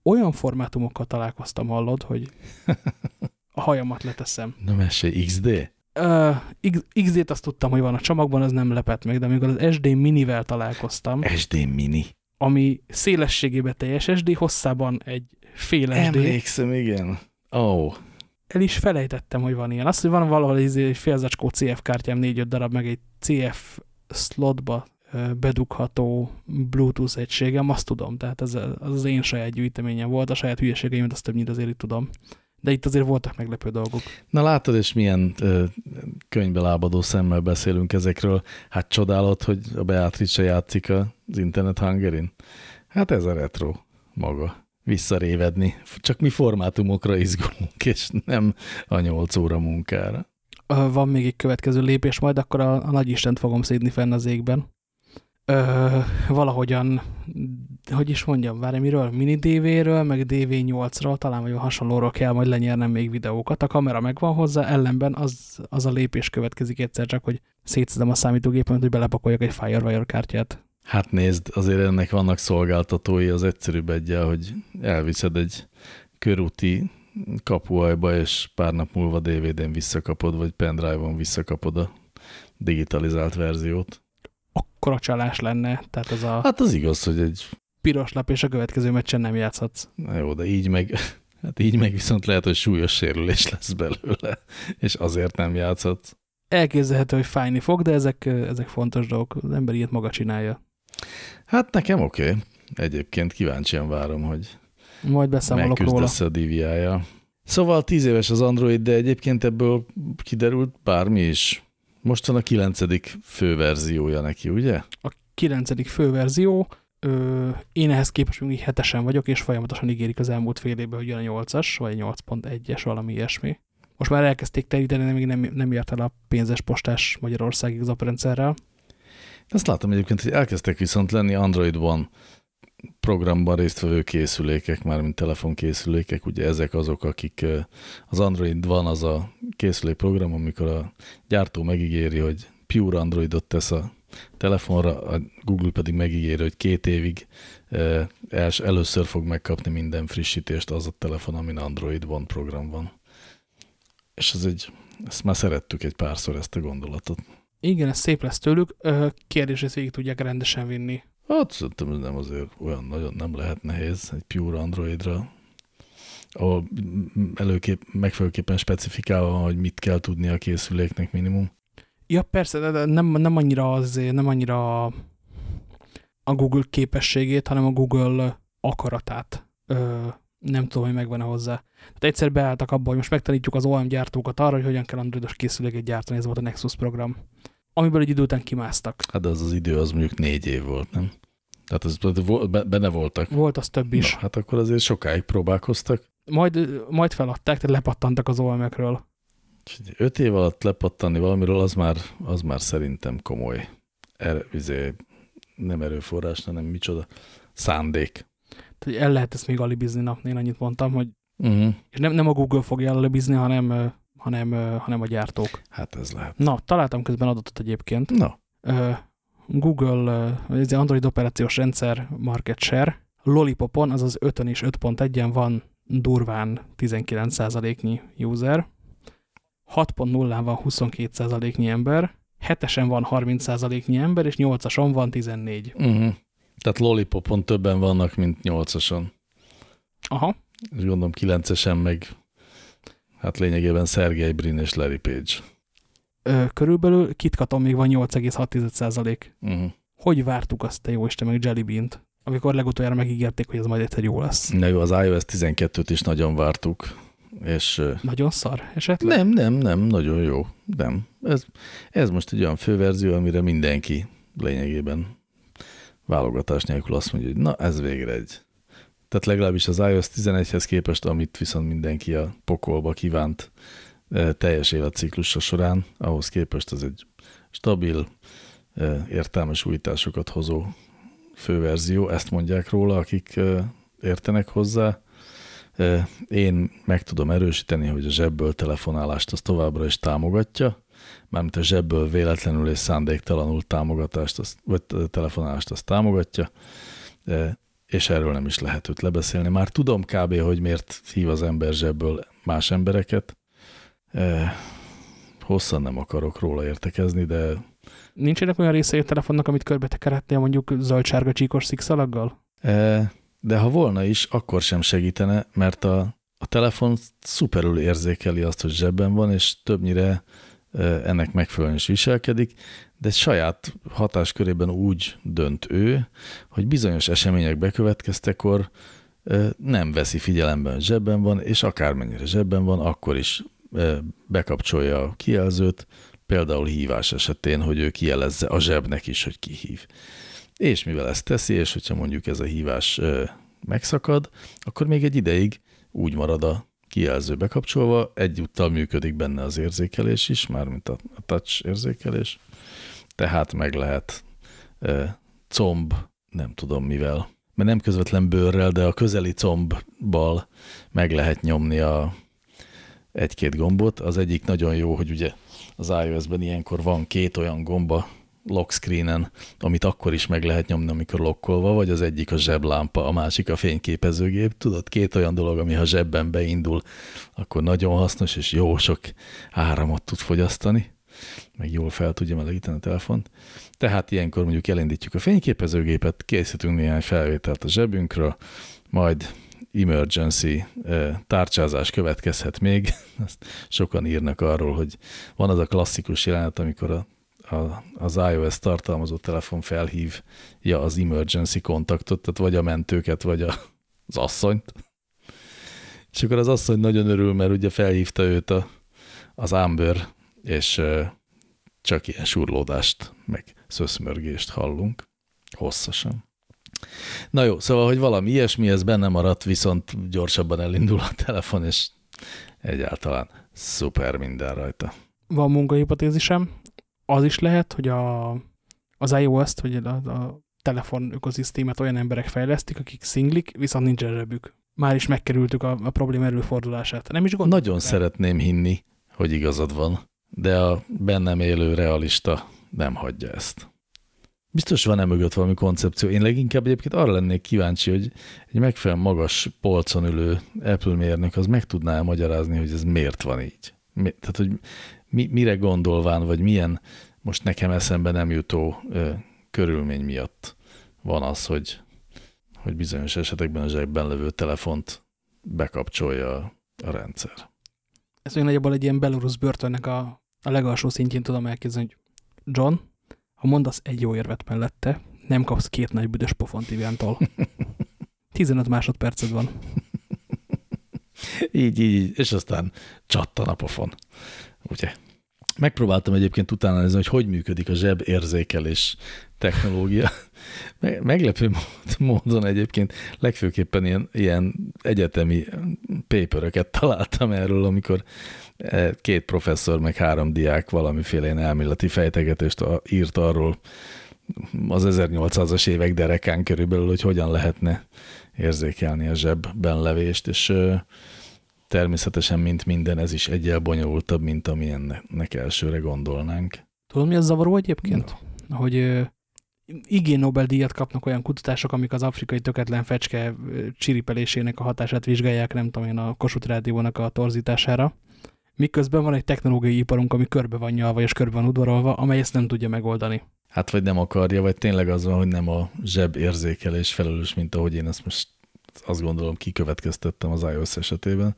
Olyan formátumokkal találkoztam, hallod, hogy a hajamat leteszem. Na mesélj, XD? Uh, XD-t azt tudtam, hogy van a csomagban, az nem lepett meg, de amikor az SD minivel találkoztam. SD mini? Ami szélességében teljes SD, hosszában egy fél SD. Emlékszem, igen. Oh. El is felejtettem, hogy van ilyen. Azt, hogy van valahol egy félzacskó CF kártyám, 4-5 darab, meg egy CF slotba bedugható Bluetooth egységem, azt tudom, tehát ez az, én saját gyűjteményem volt, a saját hülyeségeimet azt többnyire azért itt tudom. De itt azért voltak meglepő dolgok. Na látod, és milyen ö, könyvbe lábadó szemmel beszélünk ezekről. Hát csodálod, hogy a Beatrice játszik az Internet Hungerin. Hát ez a retro maga. Visszarévedni. Csak mi formátumokra izgulunk, és nem a nyolc óra munkára. Van még egy következő lépés, majd akkor a, a nagy Istent fogom szédni fenn az égben ö, valahogyan, hogy is mondjam, várj, miről? Mini DV-ről, meg DV8-ról, talán vagy hasonlóról kell majd lenyernem még videókat. A kamera megvan hozzá, ellenben az, az a lépés következik egyszer csak, hogy szétszedem a számítógépemet, hogy belepakoljak egy Firewire kártyát. Hát nézd, azért ennek vannak szolgáltatói, az egyszerűbb egyel, hogy elviszed egy körúti kapuajba, és pár nap múlva DVD-n visszakapod, vagy pendrive-on visszakapod a digitalizált verziót akkora csalás lenne. Tehát az a hát az igaz, hogy egy piros lap, és a következő meccsen nem játszhatsz. Na jó, de így meg, hát így meg viszont lehet, hogy súlyos sérülés lesz belőle, és azért nem játszhatsz. Elképzelhető, hogy fájni fog, de ezek, ezek fontos dolgok. Az ember ilyet maga csinálja. Hát nekem oké. Okay. Egyébként kíváncsian várom, hogy majd beszámolok róla. a DVI-ja. Szóval tíz éves az Android, de egyébként ebből kiderült bármi is. Most van a kilencedik főverziója neki, ugye? A kilencedik főverzió. Ö, én ehhez képest még hetesen vagyok, és folyamatosan ígérik az elmúlt fél évben, hogy jön a 8-as, vagy 8.1-es, valami ilyesmi. Most már elkezdték teríteni, de még nem, nem ért el a pénzes postás Magyarországig az aprendszerrel. Azt látom egyébként, hogy elkezdtek viszont lenni Android One programban résztvevő készülékek, mármint telefonkészülékek, ugye ezek azok, akik az Android van az a készülékprogram, amikor a gyártó megígéri, hogy pure Androidot tesz a telefonra, a Google pedig megígéri, hogy két évig els, először fog megkapni minden frissítést az a telefon, amin Android One program van. És ez egy, ezt már szerettük egy párszor ezt a gondolatot. Igen, ez szép lesz tőlük. Kérdés, hogy végig tudják rendesen vinni. Hát szerintem ez nem azért olyan nagyon nem lehet nehéz egy pure Androidra, ahol előképp, megfelelőképpen specifikálva van, hogy mit kell tudni a készüléknek minimum. Ja, persze, de nem, nem annyira az, nem annyira a Google képességét, hanem a Google akaratát. Ö, nem tudom, hogy megvan-e hozzá. Tehát egyszer beálltak abba, hogy most megtanítjuk az OM gyártókat arra, hogy hogyan kell androidos készüléket gyártani, ez volt a Nexus program. Amiből egy idő után kimásztak. Hát az az idő, az mondjuk négy év volt, nem? Tehát az benne voltak. Volt az több is. Na, hát akkor azért sokáig próbálkoztak. Majd, majd feladták, tehát lepattantak az OM-ekről. Öt év alatt lepattanni valamiről, az már, az már szerintem komoly. Er, izé, nem erőforrás, hanem micsoda szándék. Tehát el lehet ezt még alibizni, na, én annyit mondtam, hogy uh mhm. -huh. és nem, nem a Google fogja alibizni, hanem, hanem, hanem a gyártók. Hát ez lehet. Na, találtam közben adatot egyébként. Na. Google, ez Android operációs rendszer market share, Lollipopon, azaz 5-ön és 5.1-en van durván 19%-nyi user, 6.0-án van 22%-nyi ember, 7-esen van 30%-nyi ember, és 8-ason van 14. Uh -huh. Tehát Lollipopon többen vannak, mint 8-ason. Aha. És gondolom 9-esen meg hát lényegében Sergey Brin és Larry Page. Ö, körülbelül KitKaton még van 8,6%. Uh -huh. Hogy vártuk azt, te jó Isten, meg Jelly Bean-t? Amikor legutoljára megígérték, hogy ez majd egyszer jó lesz. Na jó, az iOS 12-t is nagyon vártuk. És, nagyon szar esetleg? Nem, nem, nem, nagyon jó. Nem. Ez, ez most egy olyan főverzió, amire mindenki lényegében válogatás nélkül azt mondja, hogy na, ez végre egy. Tehát legalábbis az iOS 11-hez képest, amit viszont mindenki a pokolba kívánt teljes életciklusa során, ahhoz képest az egy stabil, értelmes újításokat hozó főverzió, ezt mondják róla, akik értenek hozzá. Én meg tudom erősíteni, hogy a zsebből telefonálást az továbbra is támogatja, mármint a zsebből véletlenül és szándéktalanul támogatást, azt, vagy telefonálást azt támogatja, és erről nem is lehet őt lebeszélni. Már tudom kb., hogy miért hív az ember zsebből más embereket. Hosszan nem akarok róla értekezni, de Nincsenek olyan részei a telefonnak, amit körbe tekerhetnél mondjuk zöld-sárga csíkos szikszalaggal? E, de ha volna is, akkor sem segítene, mert a, a telefon szuperül érzékeli azt, hogy zsebben van, és többnyire ennek megfelelően is viselkedik, de saját hatáskörében úgy dönt ő, hogy bizonyos események bekövetkeztekor nem veszi figyelemben, hogy zsebben van, és akármennyire zsebben van, akkor is bekapcsolja a kijelzőt, például hívás esetén, hogy ő kijelezze a zsebnek is, hogy ki hív. És mivel ezt teszi, és hogyha mondjuk ez a hívás megszakad, akkor még egy ideig úgy marad a kijelző bekapcsolva, egyúttal működik benne az érzékelés is, mármint a, touch érzékelés, tehát meg lehet e, comb, nem tudom mivel, mert nem közvetlen bőrrel, de a közeli combbal meg lehet nyomni a egy-két gombot. Az egyik nagyon jó, hogy ugye az iOS-ben ilyenkor van két olyan gomba lock screenen, amit akkor is meg lehet nyomni, amikor lokkolva, vagy az egyik a zseblámpa, a másik a fényképezőgép. Tudod, két olyan dolog, ami ha zsebben beindul, akkor nagyon hasznos, és jó sok áramot tud fogyasztani, meg jól fel tudja melegíteni a telefont. Tehát ilyenkor mondjuk elindítjuk a fényképezőgépet, készítünk néhány felvételt a zsebünkről, majd emergency tárcsázás következhet még. Sokan írnak arról, hogy van az a klasszikus jelenet, amikor a, az iOS tartalmazó telefon felhívja az emergency kontaktot, tehát vagy a mentőket, vagy a, az asszonyt. És akkor az asszony nagyon örül, mert ugye felhívta őt a, az Amber, és csak ilyen surlódást, meg szöszmörgést hallunk hosszasan. Na jó, szóval, hogy valami ilyesmi, ez benne maradt, viszont gyorsabban elindul a telefon, és egyáltalán szuper minden rajta. Van munkahipotézisem. Az is lehet, hogy a, az iOS-t, vagy a, a telefon ökoszisztémát olyan emberek fejlesztik, akik szinglik, viszont nincs zsebük. Már is megkerültük a, a probléma előfordulását. Nem is gondolom. Nagyon el. szeretném hinni, hogy igazad van, de a bennem élő realista nem hagyja ezt. Biztos van-e mögött valami koncepció. Én leginkább egyébként arra lennék kíváncsi, hogy egy megfelelően magas polcon ülő Apple mérnök az meg tudná -e magyarázni, hogy ez miért van így. Mi, tehát, hogy mi, mire gondolván, vagy milyen most nekem eszembe nem jutó ö, körülmény miatt van az, hogy, hogy bizonyos esetekben a zsebben levő telefont bekapcsolja a, a rendszer. Ez még nagyjából egy ilyen belorusz börtönnek a, a legalsó szintjén tudom elképzelni, hogy John, ha mondasz egy jó érvet mellette, nem kapsz két nagy büdös pofont Ivántól. 15 másodperced van. így, így, és aztán csattan a pofon. Ugye? Megpróbáltam egyébként utána nézni, hogy hogy működik a zseb érzékelés technológia. Meglepő módon egyébként legfőképpen ilyen, ilyen egyetemi paperöket találtam erről, amikor e, két professzor meg három diák valamiféle ilyen elméleti fejtegetést írt arról az 1800-as évek derekán körülbelül, hogy hogyan lehetne érzékelni a zsebben levést, és természetesen, mint minden, ez is egyel bonyolultabb, mint amilyennek elsőre gondolnánk. Tudom, mi az zavaró egyébként? No. Hogy igén Nobel-díjat kapnak olyan kutatások, amik az afrikai töketlen fecske csiripelésének a hatását vizsgálják, nem tudom én, a Kossuth Rádiónak a torzítására. Miközben van egy technológiai iparunk, ami körbe van nyalva és körbe van udvarolva, amely ezt nem tudja megoldani. Hát vagy nem akarja, vagy tényleg az van, hogy nem a zseb érzékelés felelős, mint ahogy én ezt most azt gondolom kikövetkeztettem az iOS esetében.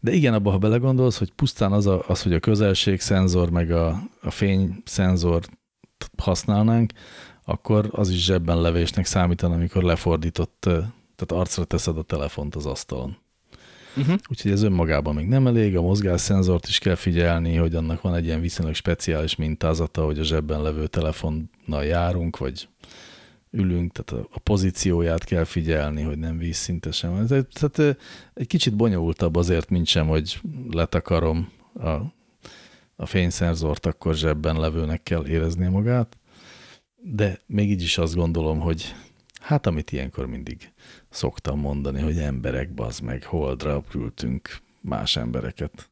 De igen, abba, ha belegondolsz, hogy pusztán az, a, az hogy a közelségszenzor meg a, a fényszenzor használnánk, akkor az is zsebben levésnek számítana, amikor lefordított, tehát arcra teszed a telefont az asztalon. Uh -huh. Úgyhogy ez önmagában még nem elég, a mozgásszenzort is kell figyelni, hogy annak van egy ilyen viszonylag speciális mintázata, hogy a zsebben levő telefonnal járunk, vagy ülünk, tehát a, pozícióját kell figyelni, hogy nem vízszintesen. Tehát egy kicsit bonyolultabb azért, mint sem, hogy letakarom a, a fényszenzort, akkor zsebben levőnek kell érezni magát. De még így is azt gondolom, hogy hát amit ilyenkor mindig szoktam mondani, hogy emberek, bazd meg, holdra küldtünk más embereket.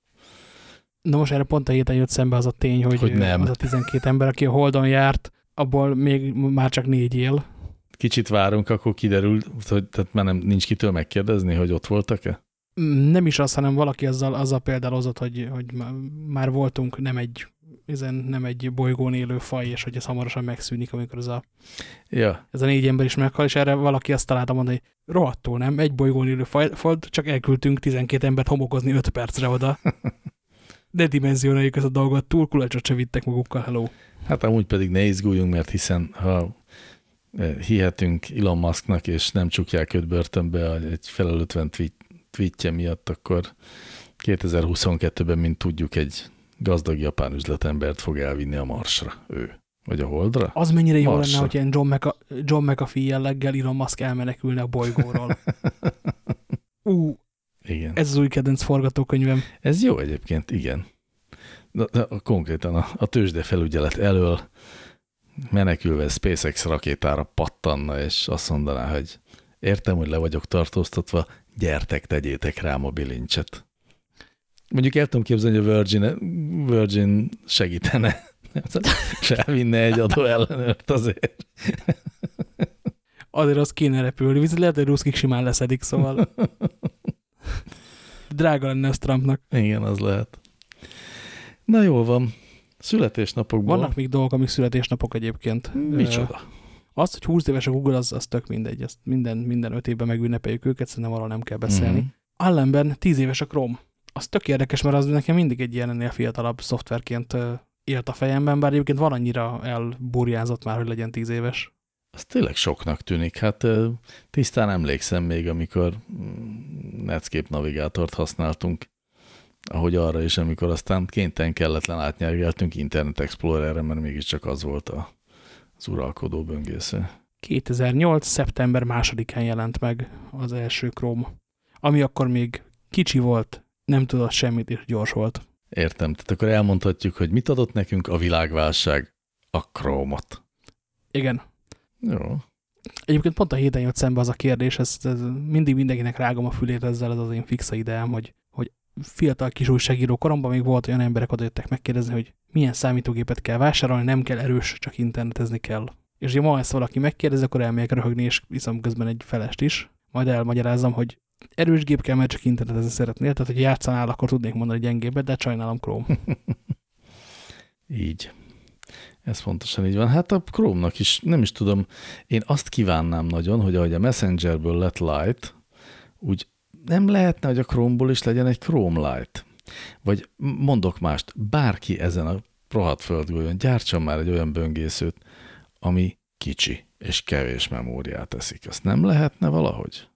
Na most erre pont a héten jött szembe az a tény, hogy, hogy nem. az a 12 ember, aki a holdon járt, abból még már csak négy él. Kicsit várunk, akkor kiderül, hogy tehát már nem, nincs kitől megkérdezni, hogy ott voltak-e? Nem is az, hanem valaki azzal, azzal példálozott, hogy, hogy már voltunk nem egy, ezen nem egy bolygón élő faj, és hogy ez hamarosan megszűnik, amikor ez a, ja. ez a négy ember is meghal, és erre valaki azt találta mondani, hogy rohadtul nem, egy bolygón élő faj, csak elküldtünk 12 embert homokozni 5 percre oda. De dimenzionáljuk ezt a dolgot, túl kulacsot se vittek magukkal, hello. Hát amúgy pedig ne izguljunk, mert hiszen ha e, hihetünk Elon Musknak, és nem csukják őt börtönbe egy felelőtlen tweetje miatt, akkor 2022-ben, mint tudjuk, egy gazdag japán üzletembert fog elvinni a Marsra, ő. Vagy a Holdra? Az mennyire jó lenne, hogy ilyen John, Mca, John McAfee jelleggel Elon Musk elmenekülne a bolygóról. Ú, igen. ez az új kedvenc forgatókönyvem. Ez jó egyébként, igen. De, de konkrétan a, a tőzsde felügyelet elől menekülve SpaceX rakétára pattanna, és azt mondaná, hogy értem, hogy le vagyok tartóztatva, gyertek, tegyétek rám a bilincset. Mondjuk el tudom képzelni, hogy a Virgin, Virgin segítene. Felvinne egy adó ellenőrt azért. Azért az kéne repülni, viszont lehet, hogy ruszkik simán leszedik, szóval drága lenne ez Trumpnak. Igen, az lehet. Na jól van. Születésnapokban. Vannak még dolgok, amik születésnapok egyébként. Micsoda? Azt, hogy 20 éves a Google, az, az tök mindegy. Azt minden, minden öt évben megünnepeljük őket, szerintem arról nem kell beszélni. Mm. Allenben 10 éves a Chrome. Az tök érdekes, mert az nekem mindig egy ilyen ennél fiatalabb szoftverként élt a fejemben, bár egyébként van annyira elburjázott már, hogy legyen 10 éves. Az tényleg soknak tűnik. Hát tisztán emlékszem még, amikor mm, Netscape navigátort használtunk, ahogy arra is, amikor aztán kénten kelletlen átnyergeltünk Internet Explorerre, mert mégiscsak az volt a, az uralkodó böngésző. 2008. szeptember másodikán jelent meg az első Chrome, ami akkor még kicsi volt, nem tudott semmit, és gyors volt. Értem, tehát akkor elmondhatjuk, hogy mit adott nekünk a világválság? A Chrome-ot. Igen. Jó. Egyébként pont a héten jött szembe az a kérdés, ez, ez mindig mindenkinek rágom a fülét ezzel, ez az én fixa ideám, hogy, hogy fiatal kis újságíró koromban még volt olyan emberek oda jöttek megkérdezni, hogy milyen számítógépet kell vásárolni, nem kell erős, csak internetezni kell. És ha ma ezt valaki megkérdez, akkor elmegyek röhögni, és viszem közben egy felest is. Majd elmagyarázom, hogy erős gép kell, mert csak internetezni szeretnél. Tehát, hogy játszanál, akkor tudnék mondani gyengébbet, de sajnálom Chrome. így. Ez pontosan így van. Hát a Chrome-nak is, nem is tudom, én azt kívánnám nagyon, hogy ahogy a Messengerből lett Light, úgy nem lehetne, hogy a Chrome-ból is legyen egy Chrome Light. Vagy mondok mást, bárki ezen a rohadt földgolyón gyártson már egy olyan böngészőt, ami kicsi és kevés memóriát teszik. Azt nem lehetne valahogy?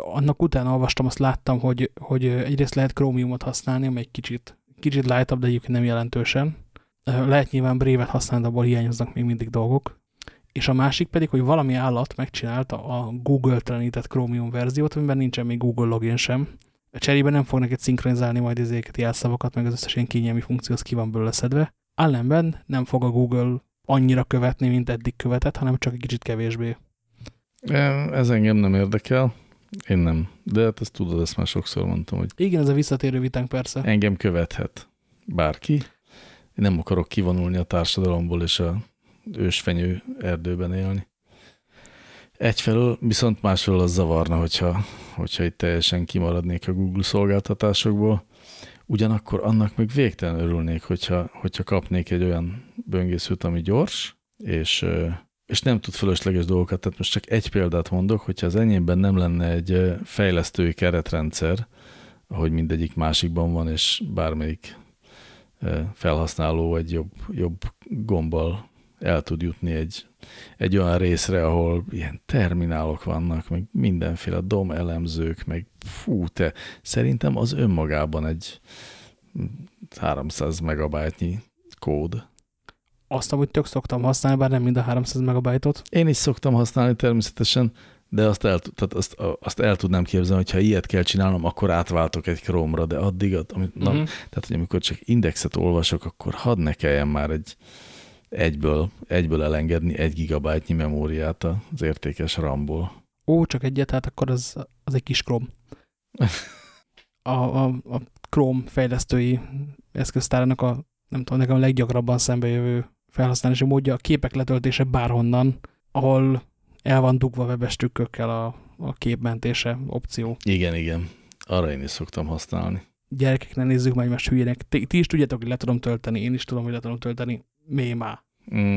Annak utána olvastam, azt láttam, hogy, hogy egyrészt lehet Chromiumot használni, ami egy kicsit, kicsit lightabb, de egyébként nem jelentősen. Lehet nyilván Brave-et használni, de abból hiányoznak még mindig dolgok. És a másik pedig, hogy valami állat megcsinálta a Google-telenített Chromium verziót, amiben nincsen még Google login sem. A cserében nem fognak egy szinkronizálni majd ezeket jelszavakat, meg az összes ilyen kényelmi funkció, az ki van belőle szedve. Ellenben nem fog a Google annyira követni, mint eddig követett, hanem csak egy kicsit kevésbé. Ez engem nem érdekel. Én nem. De hát ezt tudod, ezt már sokszor mondtam, hogy... Igen, ez a visszatérő vitánk persze. Engem követhet bárki. Nem akarok kivonulni a társadalomból és a ősfenyő erdőben élni. Egyfelől viszont másfelől az zavarna, hogyha, hogyha itt teljesen kimaradnék a Google szolgáltatásokból. Ugyanakkor annak még végtelen örülnék, hogyha, hogyha kapnék egy olyan böngészőt, ami gyors, és, és nem tud fölösleges dolgokat. Tehát most csak egy példát mondok, hogyha az enyémben nem lenne egy fejlesztői keretrendszer, ahogy mindegyik másikban van, és bármelyik felhasználó egy jobb, jobb gombbal el tud jutni egy, egy olyan részre, ahol ilyen terminálok vannak, meg mindenféle DOM elemzők, meg fú, te, szerintem az önmagában egy 300 megabájtnyi kód. Azt amúgy tök szoktam használni, bár nem mind a 300 megabájtot. Én is szoktam használni természetesen, de azt el, tehát azt, azt el tudnám képzelni, hogy ha ilyet kell csinálnom, akkor átváltok egy Chrome-ra, de addig, amit, uh -huh. na, mhm. tehát hogy amikor csak indexet olvasok, akkor hadd ne kelljen már egy egyből, egyből elengedni egy gigabájtnyi memóriát az értékes RAM-ból. Ó, csak egyet, hát akkor az, az egy kis Chrome. A, a, a Chrome fejlesztői eszköztárának a, nem tudom, nekem a leggyakrabban szembejövő felhasználási módja a képek letöltése bárhonnan, ahol el van dugva webes trükkökkel a, a képmentése opció. Igen, igen. Arra én is szoktam használni. Gyerekek, ne nézzük már egymást hülyének. Ti, ti is tudjátok, hogy le tudom tölteni, én is tudom, hogy le tudom tölteni. Mémá. Mm.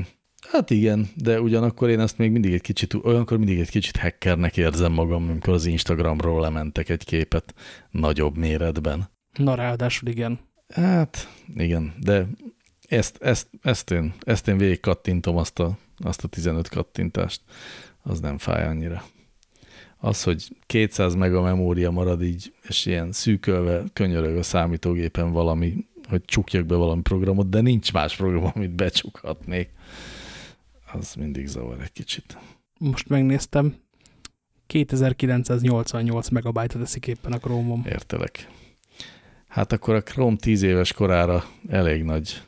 Hát igen, de ugyanakkor én ezt még mindig egy kicsit, olyankor mindig egy kicsit hackernek érzem magam, amikor az Instagramról lementek egy képet nagyobb méretben. Na ráadásul igen. Hát igen, de ezt, ezt, ezt, én, ezt én végig kattintom, azt a, azt a 15 kattintást, az nem fáj annyira. Az, hogy 200 mega memória marad így, és ilyen szűkölve könyörög a számítógépen valami, hogy csukjak be valami programot, de nincs más program, amit becsukhatnék. Az mindig zavar egy kicsit. Most megnéztem, 2988 megabájtot teszik éppen a Chrome-om. Értelek. Hát akkor a Chrome 10 éves korára elég nagy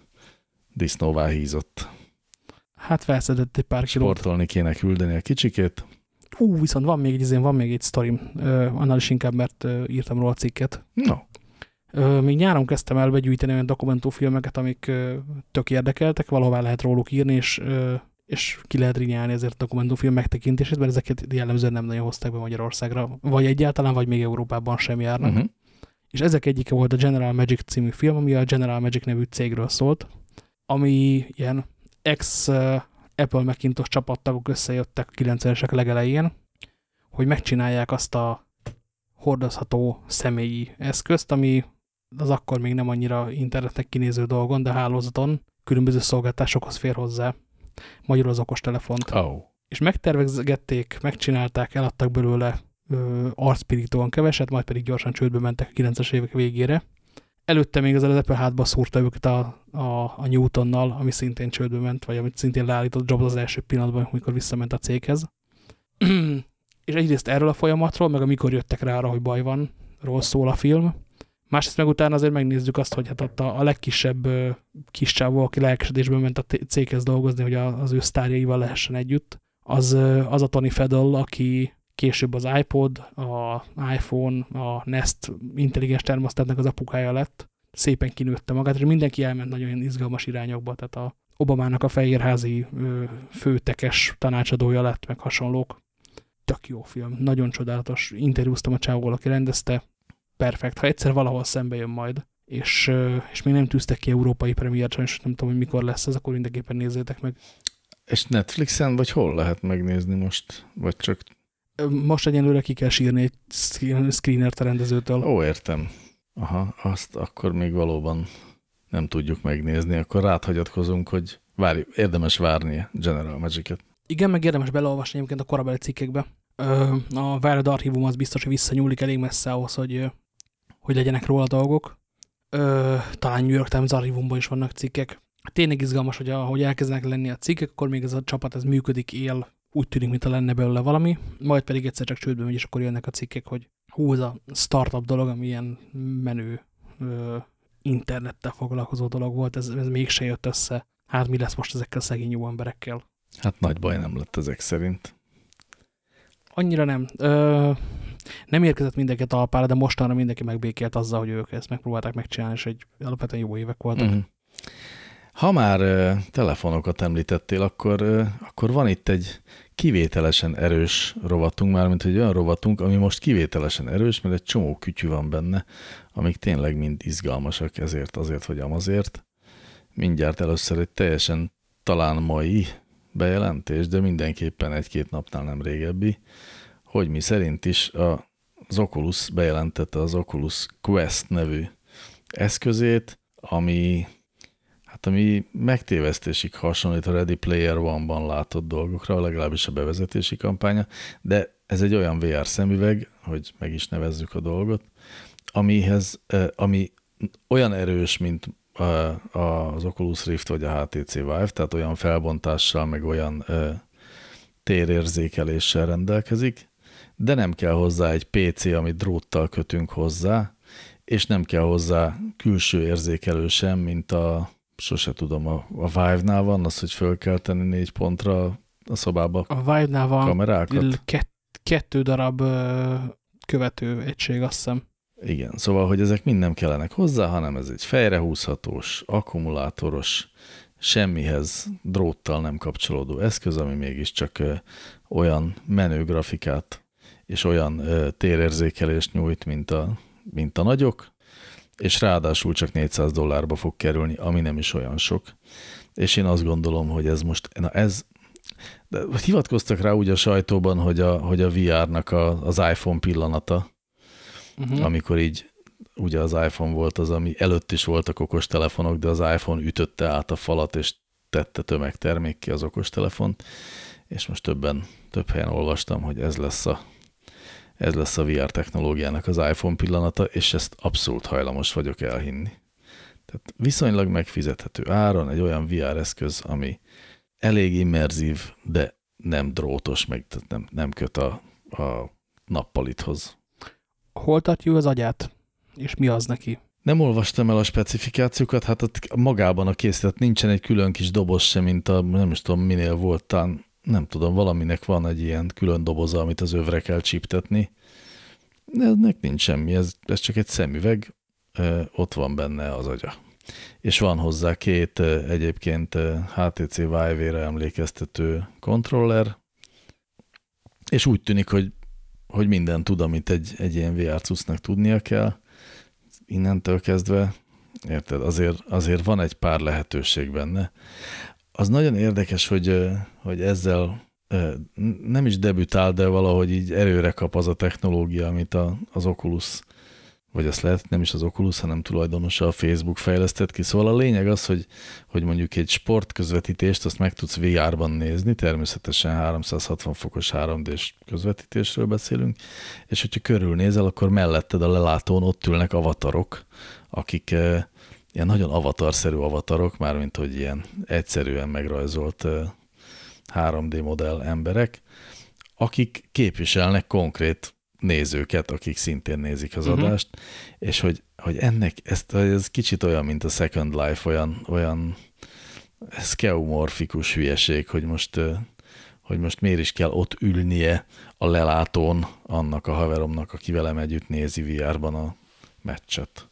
disznóvá hízott. Hát felszedett egy pár kilót. Sportolni kéne küldeni a kicsikét. Ú, viszont van még egy, van még egy sztorim, annál is inkább, mert írtam róla a cikket. No. Még nyáron kezdtem el begyűjteni olyan dokumentumfilmeket, amik tök érdekeltek, valahová lehet róluk írni, és, és ki lehet rinyálni ezért a dokumentumfilm megtekintését, mert ezeket jellemzően nem nagyon hozták be Magyarországra, vagy egyáltalán, vagy még Európában sem járnak. Uh mhm. -huh. És ezek egyike volt a General Magic című film, ami a General Magic nevű cégről szólt, ami ilyen ex Apple Macintosh csapattagok összejöttek a 90-esek legelején, hogy megcsinálják azt a hordozható személyi eszközt, ami az akkor még nem annyira internetnek kinéző dolgon, de hálózaton különböző szolgáltásokhoz fér hozzá. Magyarul az okostelefont. Oh. És megtervezgették, megcsinálták, eladtak belőle arcpirítóan keveset, majd pedig gyorsan csődbe mentek a 90-es évek végére. Előtte még az Apple hátba szúrta őket a, a, a Newtonnal, ami szintén csődbe ment, vagy amit szintén leállított Jobs az első pillanatban, amikor visszament a céghez. és egyrészt erről a folyamatról, meg amikor jöttek rá arra, hogy baj van, ról szól a film. Másrészt meg utána azért megnézzük azt, hogy hát ott a, a legkisebb kis csávó, aki lelkesedésben ment a céghez dolgozni, hogy az ő sztárjaival lehessen együtt, az, az a Tony Fedel, aki később az iPod, a iPhone, a Nest intelligens termosztátnak az apukája lett, szépen kinőtte magát, és mindenki elment nagyon izgalmas irányokba, tehát a Obamának a fehérházi főtekes tanácsadója lett, meg hasonlók. Tök jó film, nagyon csodálatos. Interjúztam a csávóval, aki rendezte. Perfekt. Ha egyszer valahol szembe jön majd, és, és még nem tűztek ki európai premiért, és nem tudom, hogy mikor lesz ez, akkor mindenképpen nézzétek meg. És Netflixen, vagy hol lehet megnézni most? Vagy csak... Most egyenlőre ki kell sírni egy screenert a rendezőtől. Ó, értem. Aha, azt akkor még valóban nem tudjuk megnézni, akkor ráthagyatkozunk, hogy várj, érdemes várni General Magic-et. Igen, meg érdemes beleolvasni egyébként a korabeli cikkekbe. A Wired archívum az biztos, hogy visszanyúlik elég messze ahhoz, hogy, hogy legyenek róla dolgok. Talán New York Times archívumban is vannak cikkek. Tényleg izgalmas, hogy ahogy elkezdenek lenni a cikkek, akkor még ez a csapat ez működik, él, úgy tűnik, mintha lenne belőle valami, majd pedig egyszer csak csődbe megy, és akkor jönnek a cikkek, hogy hú, ez a startup dolog, ami ilyen menő internettel foglalkozó dolog volt, ez, ez mégse jött össze. Hát mi lesz most ezekkel a szegény jó emberekkel? Hát nagy baj nem lett ezek szerint. Annyira nem. Ö, nem érkezett mindenki talpára, de mostanra mindenki megbékélt azzal, hogy ők ezt megpróbálták megcsinálni, és egy alapvetően jó évek voltak. Mm. Ha már telefonokat említettél, akkor, akkor van itt egy kivételesen erős rovatunk, mármint egy olyan rovatunk, ami most kivételesen erős, mert egy csomó kütyű van benne, amik tényleg mind izgalmasak ezért, azért, hogy amazért. Mindjárt először egy teljesen talán mai bejelentés, de mindenképpen egy-két napnál nem régebbi, hogy mi szerint is az Oculus bejelentette az Oculus Quest nevű eszközét, ami hát ami megtévesztésig hasonlít a Ready Player One-ban látott dolgokra, legalábbis a bevezetési kampánya, de ez egy olyan VR szemüveg, hogy meg is nevezzük a dolgot, amihez, ami olyan erős, mint az Oculus Rift vagy a HTC Vive, tehát olyan felbontással, meg olyan térérzékeléssel rendelkezik, de nem kell hozzá egy PC, amit dróttal kötünk hozzá, és nem kell hozzá külső érzékelő sem, mint a, sose tudom, a, a Vive-nál van az, hogy föl kell tenni négy pontra a szobába A Vive-nál van kamerákat. Kett, kettő darab követő egység, azt hiszem. Igen, szóval, hogy ezek mind nem kellenek hozzá, hanem ez egy fejrehúzhatós, akkumulátoros, semmihez dróttal nem kapcsolódó eszköz, ami mégiscsak ö, olyan menő grafikát és olyan ö, térérzékelést nyújt, mint a, mint a nagyok, és ráadásul csak 400 dollárba fog kerülni, ami nem is olyan sok. És én azt gondolom, hogy ez most, na ez, de hivatkoztak rá úgy a sajtóban, hogy a, hogy a VR-nak a, az iPhone pillanata, uh -huh. amikor így ugye az iPhone volt az, ami előtt is voltak okostelefonok, de az iPhone ütötte át a falat, és tette tömegtermék ki az okostelefont, és most többen, több helyen olvastam, hogy ez lesz a ez lesz a VR technológiának az iPhone pillanata, és ezt abszolút hajlamos vagyok elhinni. Tehát viszonylag megfizethető áron egy olyan VR eszköz, ami elég immerzív, de nem drótos, meg tehát nem, nem köt a, a nappalithoz hol tartja az agyát? És mi az neki? Nem olvastam el a specifikációkat, hát ott magában a készlet nincsen egy külön kis doboz sem, mint a, nem is tudom minél volt, talán nem tudom, valaminek van egy ilyen külön doboza, amit az övre kell csíptetni. De ennek nincs semmi, ez, ez csak egy szemüveg, ott van benne az agya. És van hozzá két egyébként HTC Vive-re emlékeztető kontroller, és úgy tűnik, hogy hogy minden tud, amit egy, egy ilyen VR tudnia kell, innentől kezdve, érted, azért, azért van egy pár lehetőség benne. Az nagyon érdekes, hogy, hogy ezzel nem is debütál, de valahogy így erőre kap az a technológia, amit a, az Oculus vagy azt lehet, nem is az Oculus, hanem tulajdonosa a Facebook fejlesztett ki. Szóval a lényeg az, hogy, hogy mondjuk egy sportközvetítést azt meg tudsz VR-ban nézni, természetesen 360 fokos 3D-s közvetítésről beszélünk, és hogyha körülnézel, akkor melletted a lelátón ott ülnek avatarok, akik ilyen nagyon avatarszerű avatarok, mármint hogy ilyen egyszerűen megrajzolt eh, 3D modell emberek, akik képviselnek konkrét nézőket, akik szintén nézik az uh mhm. -huh. adást, és hogy, hogy ennek, ezt, ez kicsit olyan, mint a Second Life, olyan, olyan skeumorfikus hülyeség, hogy most, hogy most miért is kell ott ülnie a lelátón annak a haveromnak, aki velem együtt nézi VR-ban a meccset.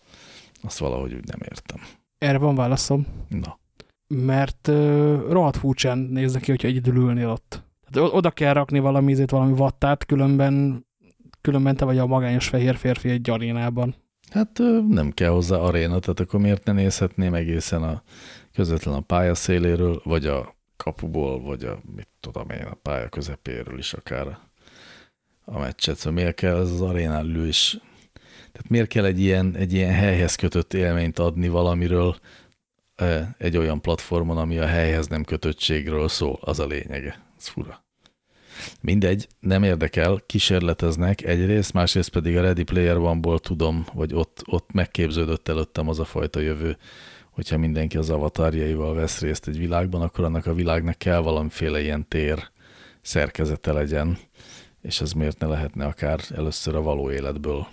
Azt valahogy úgy nem értem. Erre van válaszom. Na. mert uh, rohadt furcsán néz neki, hogyha egyedül ülnél ott. Tehát oda kell rakni valami ízét, valami vattát, különben, különben te vagy a magányos fehér férfi egy arénában. Hát nem kell hozzá aréna, tehát akkor miért ne nézhetném egészen a közvetlen a pálya széléről, vagy a kapuból, vagy a, mit tudom én, a pálya közepéről is akár a, a meccset. Szóval miért kell ez az arénál ülés? Tehát miért kell egy ilyen, egy ilyen helyhez kötött élményt adni valamiről egy olyan platformon, ami a helyhez nem kötöttségről szól, az a lényege. Ez fura. Mindegy, nem érdekel, kísérleteznek egyrészt, másrészt pedig a Ready Player One-ból tudom, hogy ott, ott megképződött előttem az a fajta jövő, hogyha mindenki az avatarjaival vesz részt egy világban, akkor annak a világnak kell valamiféle ilyen tér szerkezete legyen, és ez miért ne lehetne akár először a való életből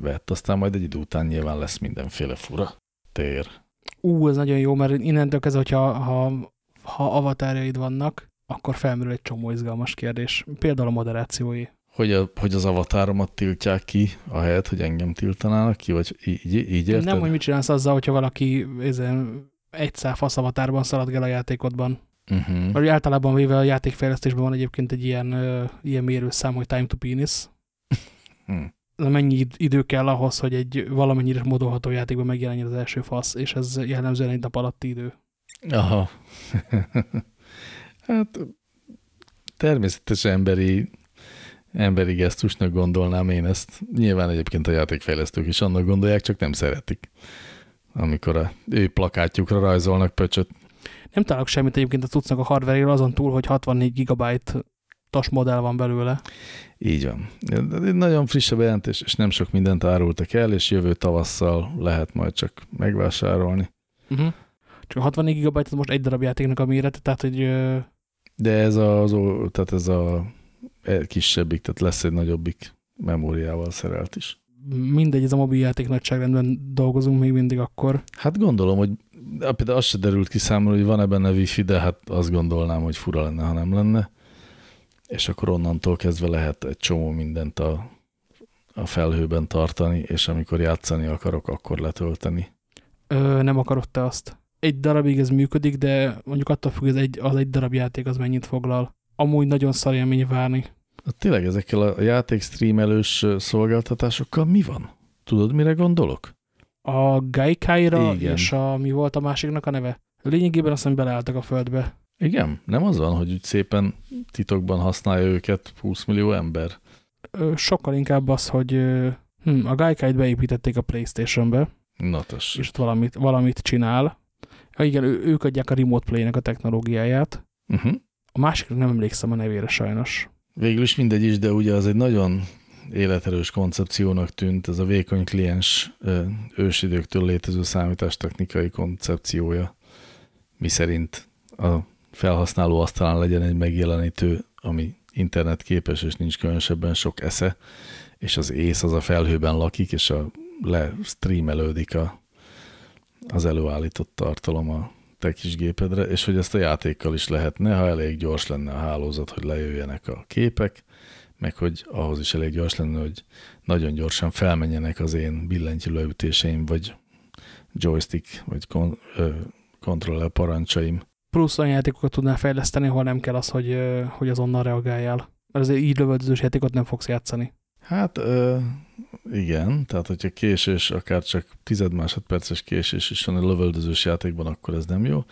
vett, aztán majd egy idő után nyilván lesz mindenféle fura tér. Ú, ez nagyon jó, mert innentől kezdve, hogyha ha, ha avatárjaid vannak, akkor felmerül egy csomó izgalmas kérdés. Például a moderációi. Hogy, a, hogy az avatáromat tiltják ki, ahelyett, hogy engem tiltanának ki, vagy így, így érted? Nem, hogy mit csinálsz azzal, hogyha valaki ezen, egy szál fasz avatárban szaladgál a játékodban. Uh -huh. Vagy általában véve a játékfejlesztésben van egyébként egy ilyen, uh, ilyen mérőszám, hogy time to penis. hmm. Mennyi idő kell ahhoz, hogy egy valamennyire modolható játékban megjelenjen az első fasz, és ez jellemzően egy nap alatti idő. Aha. Hát természetesen emberi, emberi gesztusnak gondolnám én ezt. Nyilván egyébként a játékfejlesztők is annak gondolják, csak nem szeretik, amikor a ő plakátjukra rajzolnak pöcsöt. Nem találok semmit egyébként a cuccnak a hardware azon túl, hogy 64 gigabyte tas modell van belőle. Így van. Nagyon friss a bejelentés, és nem sok mindent árultak el, és jövő tavasszal lehet majd csak megvásárolni. Uh -huh. Csak 64 GB az most egy darab játéknak a mérete, tehát hogy de ez a, az, tehát ez a e, kisebbik, tehát lesz egy nagyobbik memóriával szerelt is. Mindegy, ez a mobil játék nagyságrendben dolgozunk még mindig akkor. Hát gondolom, hogy például az se derült ki számomra, hogy van-e benne wifi, de hát azt gondolnám, hogy fura lenne, ha nem lenne. És akkor onnantól kezdve lehet egy csomó mindent a, a felhőben tartani, és amikor játszani akarok, akkor letölteni. Ö, nem akarod te azt? egy darabig ez működik, de mondjuk attól függ, az egy, az egy darab játék az mennyit foglal. Amúgy nagyon szar élmény várni. Hát tényleg ezekkel a játék streamelős szolgáltatásokkal mi van? Tudod, mire gondolok? A Gaikai-ra és a, mi volt a másiknak a neve? Lényegében azt hiszem beleálltak a földbe. Igen, nem az van, hogy úgy szépen titokban használja őket 20 millió ember? Sokkal inkább az, hogy hm, a Gaikai-t beépítették a Playstation-be, Na, és ott valamit, valamit csinál, Ja, igen, ő, ők adják a Remote Play-nek a technológiáját. Uh -huh. A másikra nem emlékszem a nevére sajnos. Végül is mindegy is, de ugye az egy nagyon életerős koncepciónak tűnt, ez a vékony kliens ősidőktől létező számítástechnikai koncepciója, mi szerint a felhasználó asztalán legyen egy megjelenítő, ami internetképes, és nincs különösebben sok esze, és az ész az a felhőben lakik, és a le streamelődik a az előállított tartalom a te kis gépedre, és hogy ezt a játékkal is lehetne, ha elég gyors lenne a hálózat, hogy lejöjjenek a képek, meg hogy ahhoz is elég gyors lenne, hogy nagyon gyorsan felmenjenek az én billentyű leütéseim, vagy joystick, vagy kon kontroller parancsaim. Plusz olyan játékokat tudnál fejleszteni, hol nem kell az, hogy, hogy azonnal reagáljál. Mert azért így lövöldözős játékot nem fogsz játszani. Hát ö, igen, tehát hogyha késés, akár csak tized másodperces késés is van egy lövöldözős játékban, akkor ez nem jó,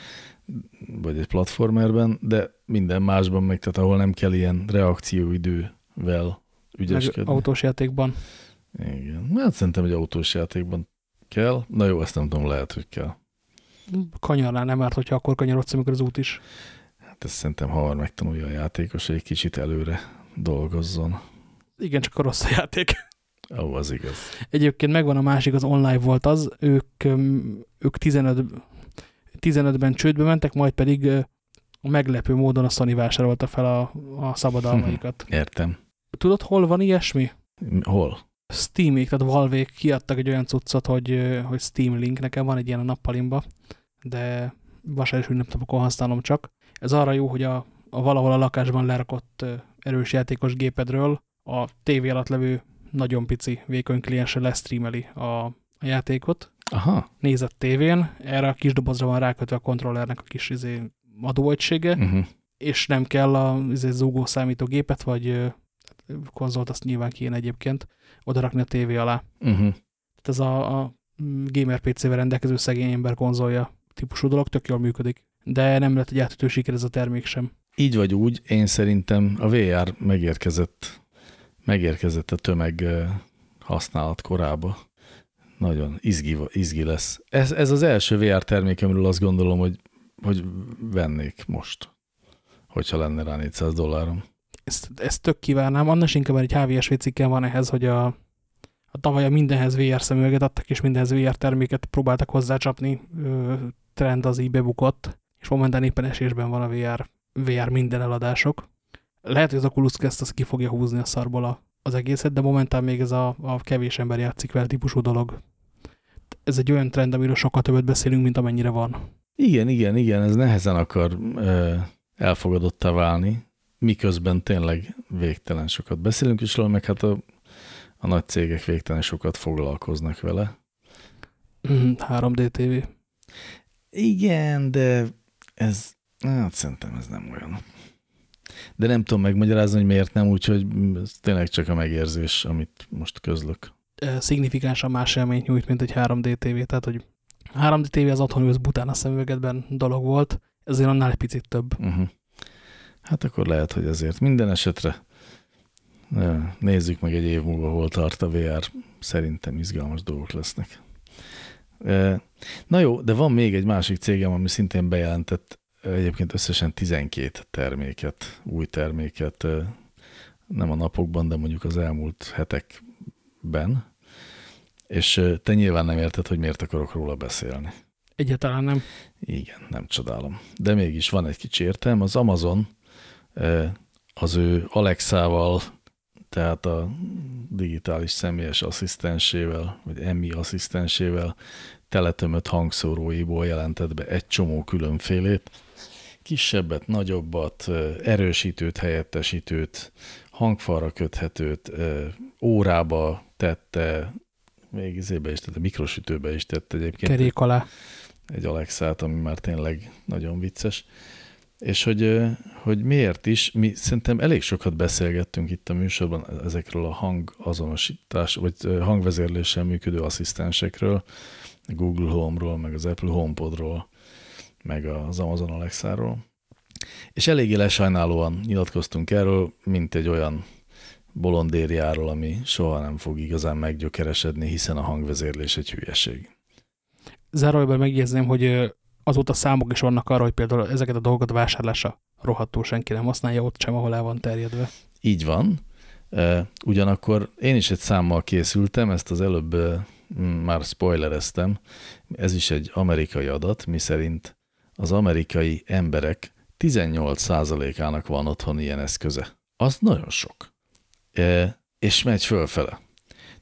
vagy egy platformerben, de minden másban meg, tehát ahol nem kell ilyen reakcióidővel ügyeskedni. Meg autós játékban. Igen, hát szerintem egy autós játékban kell. Na jó, ezt nem tudom, lehet, hogy kell. Kanyarnál nem árt, hogyha akkor kanyarodsz, amikor az út is. Hát ezt szerintem hamar megtanulja a játékos, hogy egy kicsit előre dolgozzon. Igen, csak a rossz a játék. Ó, az igaz. Egyébként megvan a másik, az online volt az, ők, ők 15, 15-ben csődbe mentek, majd pedig meglepő módon a Sony vásárolta fel a, a szabadalmaikat. Értem. Tudod, hol van ilyesmi? Hol? Steamék, tehát valve kiadtak egy olyan cuccot, hogy, hogy Steam Link, nekem van egy ilyen a nappalimba, de vasár és ünnepnapokon használom csak. Ez arra jó, hogy a, a valahol a lakásban lerakott erős játékos gépedről a tévé alatt levő nagyon pici vékony kliensre lesztreameli a, a játékot. Aha. nézett tévén, erre a kis dobozra van rákötve a kontrollernek a kis izé, adóegysége, uh -huh. és nem kell a izé, zúgó számítógépet, vagy konzolt, azt nyilván kéne egyébként odarakni a tévé alá. Uh -huh. Tehát ez a, a gamer PC-vel rendelkező szegény ember konzolja típusú dolog, tök jól működik. De nem lett egy átütő siker ez a termék sem. Így vagy úgy, én szerintem a VR megérkezett, megérkezett a tömeg használat korába. Nagyon izgi, izgi lesz. Ez, ez az első VR termékemről azt gondolom, hogy, hogy vennék most, hogyha lenne rá 400 dollárom. Ezt, ezt tök kívánnám. Annak inkább egy HVSV cikkem van ehhez, hogy a, a tavaly a mindenhez VR szemüveget adtak, és mindenhez VR terméket próbáltak hozzácsapni. Trend az így bebukott, és momentán éppen esésben van a VR, VR minden eladások. Lehet, hogy az Oculus Quest az ki fogja húzni a szarból a, az egészet, de momentán még ez a, a kevés ember játszik vele típusú dolog. Ez egy olyan trend, amiről sokkal többet beszélünk, mint amennyire van. Igen, igen, igen, ez nehezen akar ö, elfogadottá válni, miközben tényleg végtelen sokat beszélünk is róla, meg hát a, a nagy cégek végtelen sokat foglalkoznak vele. 3D mhm, TV. Igen, de ez, hát szerintem ez nem olyan. De nem tudom megmagyarázni, hogy miért nem, úgyhogy ez tényleg csak a megérzés, amit most közlök. Szignifikánsan más élményt nyújt, mint egy 3D TV, tehát hogy 3D TV az otthon ülsz bután a szemüvegedben dolog volt, ezért annál egy picit több. Uh mhm. -huh. Hát akkor lehet, hogy ezért minden esetre nézzük meg egy év múlva, hol tart a VR. Szerintem izgalmas dolgok lesznek. Na jó, de van még egy másik cégem, ami szintén bejelentett egyébként összesen 12 terméket, új terméket, nem a napokban, de mondjuk az elmúlt hetekben, és te nyilván nem érted, hogy miért akarok róla beszélni. Egyáltalán nem. Igen, nem csodálom. De mégis van egy kicsi értelme. Az Amazon az ő Alexával, tehát a digitális személyes asszisztensével, vagy EMI asszisztensével teletömött hangszóróiból jelentett be egy csomó különfélét, kisebbet, nagyobbat, erősítőt, helyettesítőt, hangfalra köthetőt, órába tette, még izébe is tette, mikrosütőbe is tette egyébként. Kerék alá. Egy Alexát, ami már tényleg nagyon vicces. És hogy, hogy miért is, mi szerintem elég sokat beszélgettünk itt a műsorban ezekről a hangazonosítás, vagy hangvezérléssel működő asszisztensekről, Google Home-ról, meg az Apple HomePodról, meg az Amazon Alexa-ról. És eléggé lesajnálóan nyilatkoztunk erről, mint egy olyan bolondériáról, ami soha nem fog igazán meggyökeresedni, hiszen a hangvezérlés egy hülyeség. Zárójelben megjegyezném, hogy azóta számok is vannak arra, hogy például ezeket a dolgokat vásárlása rohadtul senki nem használja ott sem, ahol el van terjedve. Így van. Ugyanakkor én is egy számmal készültem, ezt az előbb már spoilereztem. Ez is egy amerikai adat, miszerint az amerikai emberek 18%-ának van otthon ilyen eszköze. Az nagyon sok. És megy fölfele.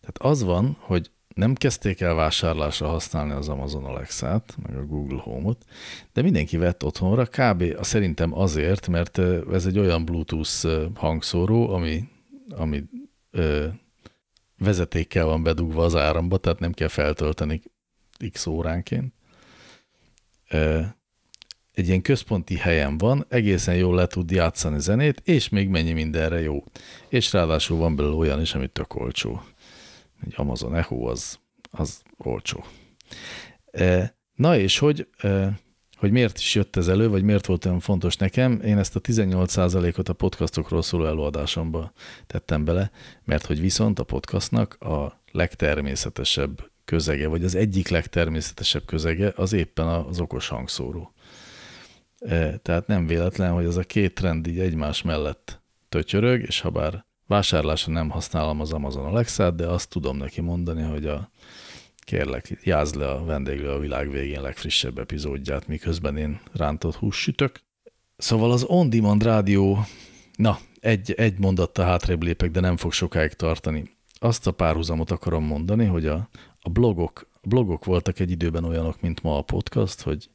Tehát az van, hogy nem kezdték el vásárlásra használni az Amazon Alexa-t, meg a Google Home-ot, de mindenki vett otthonra, kb. szerintem azért, mert ez egy olyan Bluetooth hangszóró, ami, ami ö, vezetékkel van bedugva az áramba, tehát nem kell feltölteni x óránként. Ö, egy ilyen központi helyen van, egészen jól le tud játszani zenét, és még mennyi mindenre jó. És ráadásul van belőle olyan is, amit tök olcsó egy Amazon Echo az, az olcsó. E, na és hogy, e, hogy miért is jött ez elő, vagy miért volt olyan fontos nekem, én ezt a 18%-ot a podcastokról szóló előadásomba tettem bele, mert hogy viszont a podcastnak a legtermészetesebb közege, vagy az egyik legtermészetesebb közege az éppen az okos hangszóró. E, tehát nem véletlen, hogy ez a két trend így egymás mellett tötyörög, és ha bár Vásárlásra nem használom az Amazon Alexa-t, de azt tudom neki mondani, hogy a kérlek, jázd le a vendéglő a világ végén legfrissebb epizódját, miközben én rántott hús sütök. Szóval az On Demand Rádió, na, egy, egy mondatta hátrébb lépek, de nem fog sokáig tartani. Azt a párhuzamot akarom mondani, hogy a, a blogok, blogok voltak egy időben olyanok, mint ma a podcast, hogy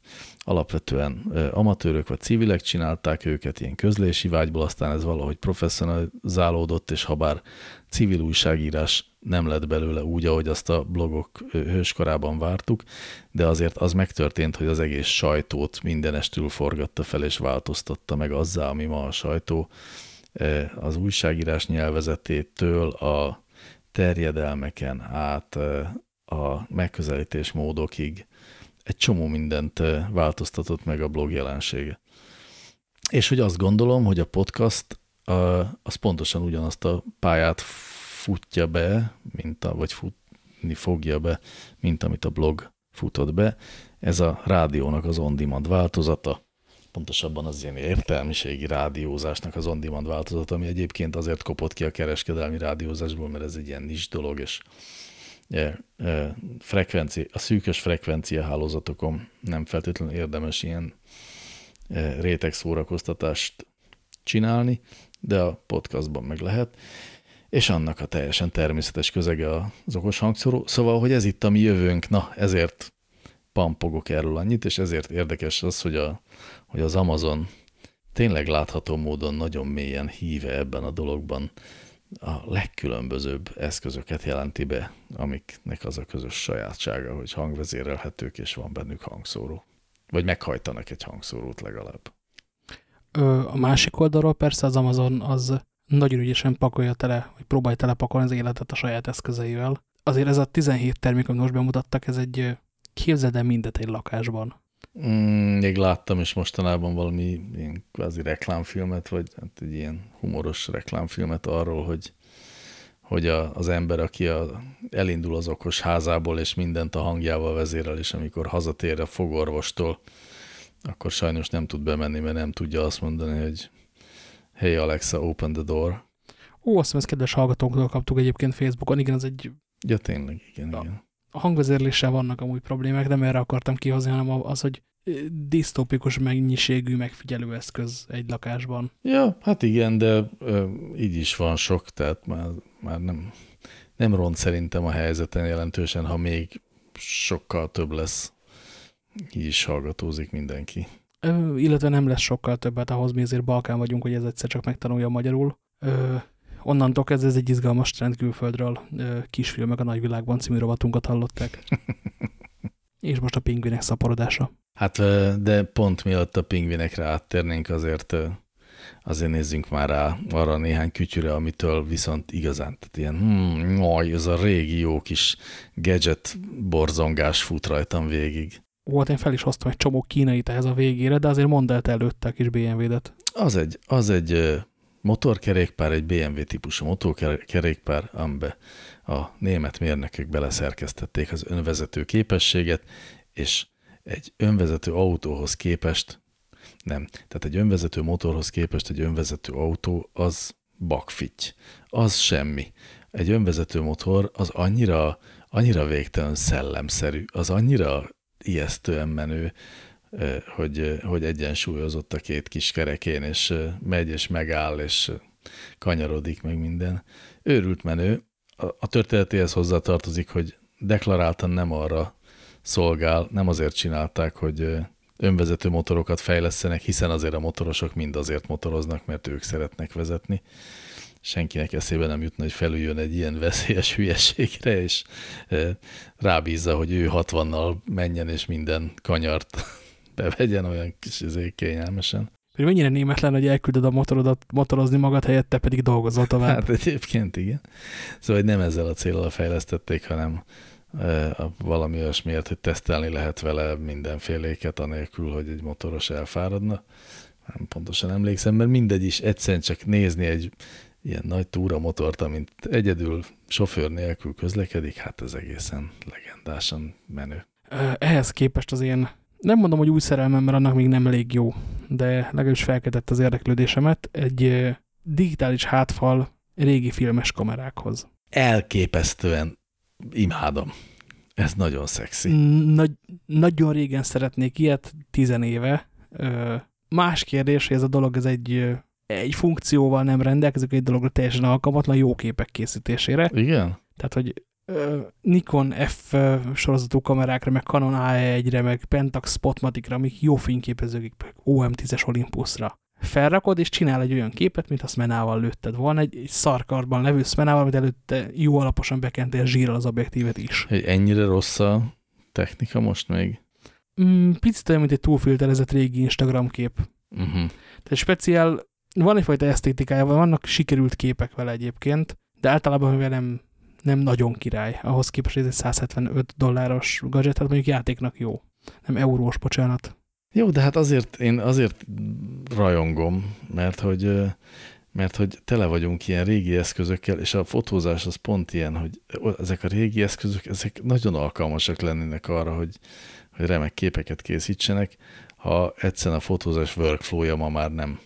alapvetően amatőrök vagy civilek csinálták őket ilyen közlési vágyból, aztán ez valahogy professzionalizálódott, és ha bár civil újságírás nem lett belőle úgy, ahogy azt a blogok hőskorában vártuk, de azért az megtörtént, hogy az egész sajtót mindenestül forgatta fel és változtatta meg azzá, ami ma a sajtó, az újságírás nyelvezetétől a terjedelmeken át a megközelítés módokig egy csomó mindent változtatott meg a blog jelensége. És hogy azt gondolom, hogy a podcast az pontosan ugyanazt a pályát futja be, mint a, vagy futni fogja be, mint amit a blog futott be. Ez a rádiónak az on-demand változata, pontosabban az ilyen értelmiségi rádiózásnak az on-demand változata, ami egyébként azért kopott ki a kereskedelmi rádiózásból, mert ez egy ilyen nis dolog, és e, e, frekvenci, a szűkös frekvencia hálózatokon nem feltétlenül érdemes ilyen e, réteg szórakoztatást csinálni, de a podcastban meg lehet, és annak a teljesen természetes közege az okos hangszóró. Szóval, hogy ez itt a mi jövőnk, na ezért pampogok erről annyit, és ezért érdekes az, hogy, a, hogy az Amazon tényleg látható módon nagyon mélyen híve ebben a dologban a legkülönbözőbb eszközöket jelenti be, amiknek az a közös sajátsága, hogy hangvezérelhetők, és van bennük hangszóró. Vagy meghajtanak egy hangszórót legalább. A másik oldalról persze az Amazon az nagyon ügyesen pakolja tele, vagy próbálja telepakolni az életet a saját eszközeivel. Azért ez a 17 termék, amit most bemutattak, ez egy képzeld el mindet egy lakásban. Mm, még láttam is mostanában valami ilyen kvázi reklámfilmet, vagy hát egy ilyen humoros reklámfilmet arról, hogy, hogy a, az ember, aki a, elindul az okos házából, és mindent a hangjával vezérel, és amikor hazatér a fogorvostól, akkor sajnos nem tud bemenni, mert nem tudja azt mondani, hogy Hey Alexa, open the door. Ó, azt hiszem, ezt kedves hallgatóktól kaptuk egyébként Facebookon. Igen, ez egy... Ja, tényleg, igen, a, igen. A hangvezérléssel vannak amúgy problémák, nem erre akartam kihozni, hanem az, hogy disztópikus mennyiségű megfigyelőeszköz egy lakásban. Ja, hát igen, de ö, így is van sok, tehát már, már nem, nem ront szerintem a helyzeten jelentősen, ha még sokkal több lesz. Így is hallgatózik mindenki. Ö, illetve nem lesz sokkal többet, ahhoz mi azért Balkán vagyunk, hogy ez egyszer csak megtanulja magyarul. Ö, onnantól kezdve ez egy izgalmas trend külföldről. Kisfilmek a nagyvilágban című rovatunkat hallották. És most a pingvinek szaporodása. Hát, de pont miatt a pingvinekre áttérnénk, azért azért nézzünk már rá arra néhány kütyüre, amitől viszont igazán, tehát ilyen, hmm, ez a régi jó kis gadget borzongás fut rajtam végig volt, én fel is hoztam egy csomó kínai ehhez a végére, de azért mondd el te előtte a kis BMW-det. Az egy, az egy motorkerékpár, egy BMW típusú motorkerékpár, amiben a német mérnökök beleszerkesztették az önvezető képességet, és egy önvezető autóhoz képest, nem, tehát egy önvezető motorhoz képest egy önvezető autó az bakfitty, az semmi. Egy önvezető motor az annyira, annyira végtelen szellemszerű, az annyira ijesztően menő, hogy, hogy egyensúlyozott a két kis kerekén, és megy, és megáll, és kanyarodik meg minden. Őrült menő. A, történetéhez hozzátartozik, hogy deklaráltan nem arra szolgál, nem azért csinálták, hogy önvezető motorokat fejlesztenek, hiszen azért a motorosok mind azért motoroznak, mert ők szeretnek vezetni, senkinek eszébe nem jutna, hogy felüljön egy ilyen veszélyes hülyeségre, és rábízza, hogy ő 60-nal menjen, és minden kanyart bevegyen olyan kis izé, kényelmesen. Hogy mennyire németlen, hogy elküldöd a motorodat motorozni magad helyett, te pedig dolgozol tovább. Hát egyébként igen. Szóval hogy nem ezzel a célral fejlesztették, hanem e, valami olyasmiért, hogy tesztelni lehet vele mindenféléket, anélkül, hogy egy motoros elfáradna. Nem pontosan emlékszem, mert mindegy is egyszerűen csak nézni egy ilyen nagy túramotort, amint egyedül sofőr nélkül közlekedik, hát ez egészen legendásan menő. Ehhez képest az én, nem mondom, hogy új szerelmem, mert annak még nem elég jó, de legalábbis felkedett az érdeklődésemet egy digitális hátfal régi filmes kamerákhoz. Elképesztően imádom. Ez nagyon szexi. Nagy, nagyon régen szeretnék ilyet, tizen éve. Más kérdés, hogy ez a dolog ez egy egy funkcióval nem rendelkezik, egy dologra teljesen alkalmatlan jó képek készítésére. Igen? Tehát, hogy Nikon F sorozatú kamerákra, meg Canon A1-re, meg Pentax Spotmatic-ra, amik jó fényképezők, OM10-es Olympusra. felrakod, és csinál egy olyan képet, mint a szmenával lőtted volna, egy, egy szarkarban levő szmenával, amit előtte jó alaposan bekentél zsírral az objektívet is. Egy ennyire rossz a technika most még? Mm, picit olyan, mint egy túlfilterezett régi Instagram kép. Uh -huh. Tehát speciál, van egyfajta esztétikája, vannak sikerült képek vele egyébként, de általában mivel nem, nem nagyon király, ahhoz képest, ez egy 175 dolláros gadget, tehát mondjuk játéknak jó. Nem eurós, bocsánat. Jó, de hát azért én azért rajongom, mert hogy, mert hogy tele vagyunk ilyen régi eszközökkel, és a fotózás az pont ilyen, hogy ezek a régi eszközök, ezek nagyon alkalmasak lennének arra, hogy, hogy remek képeket készítsenek, ha egyszerűen a fotózás workflow-ja ma már nem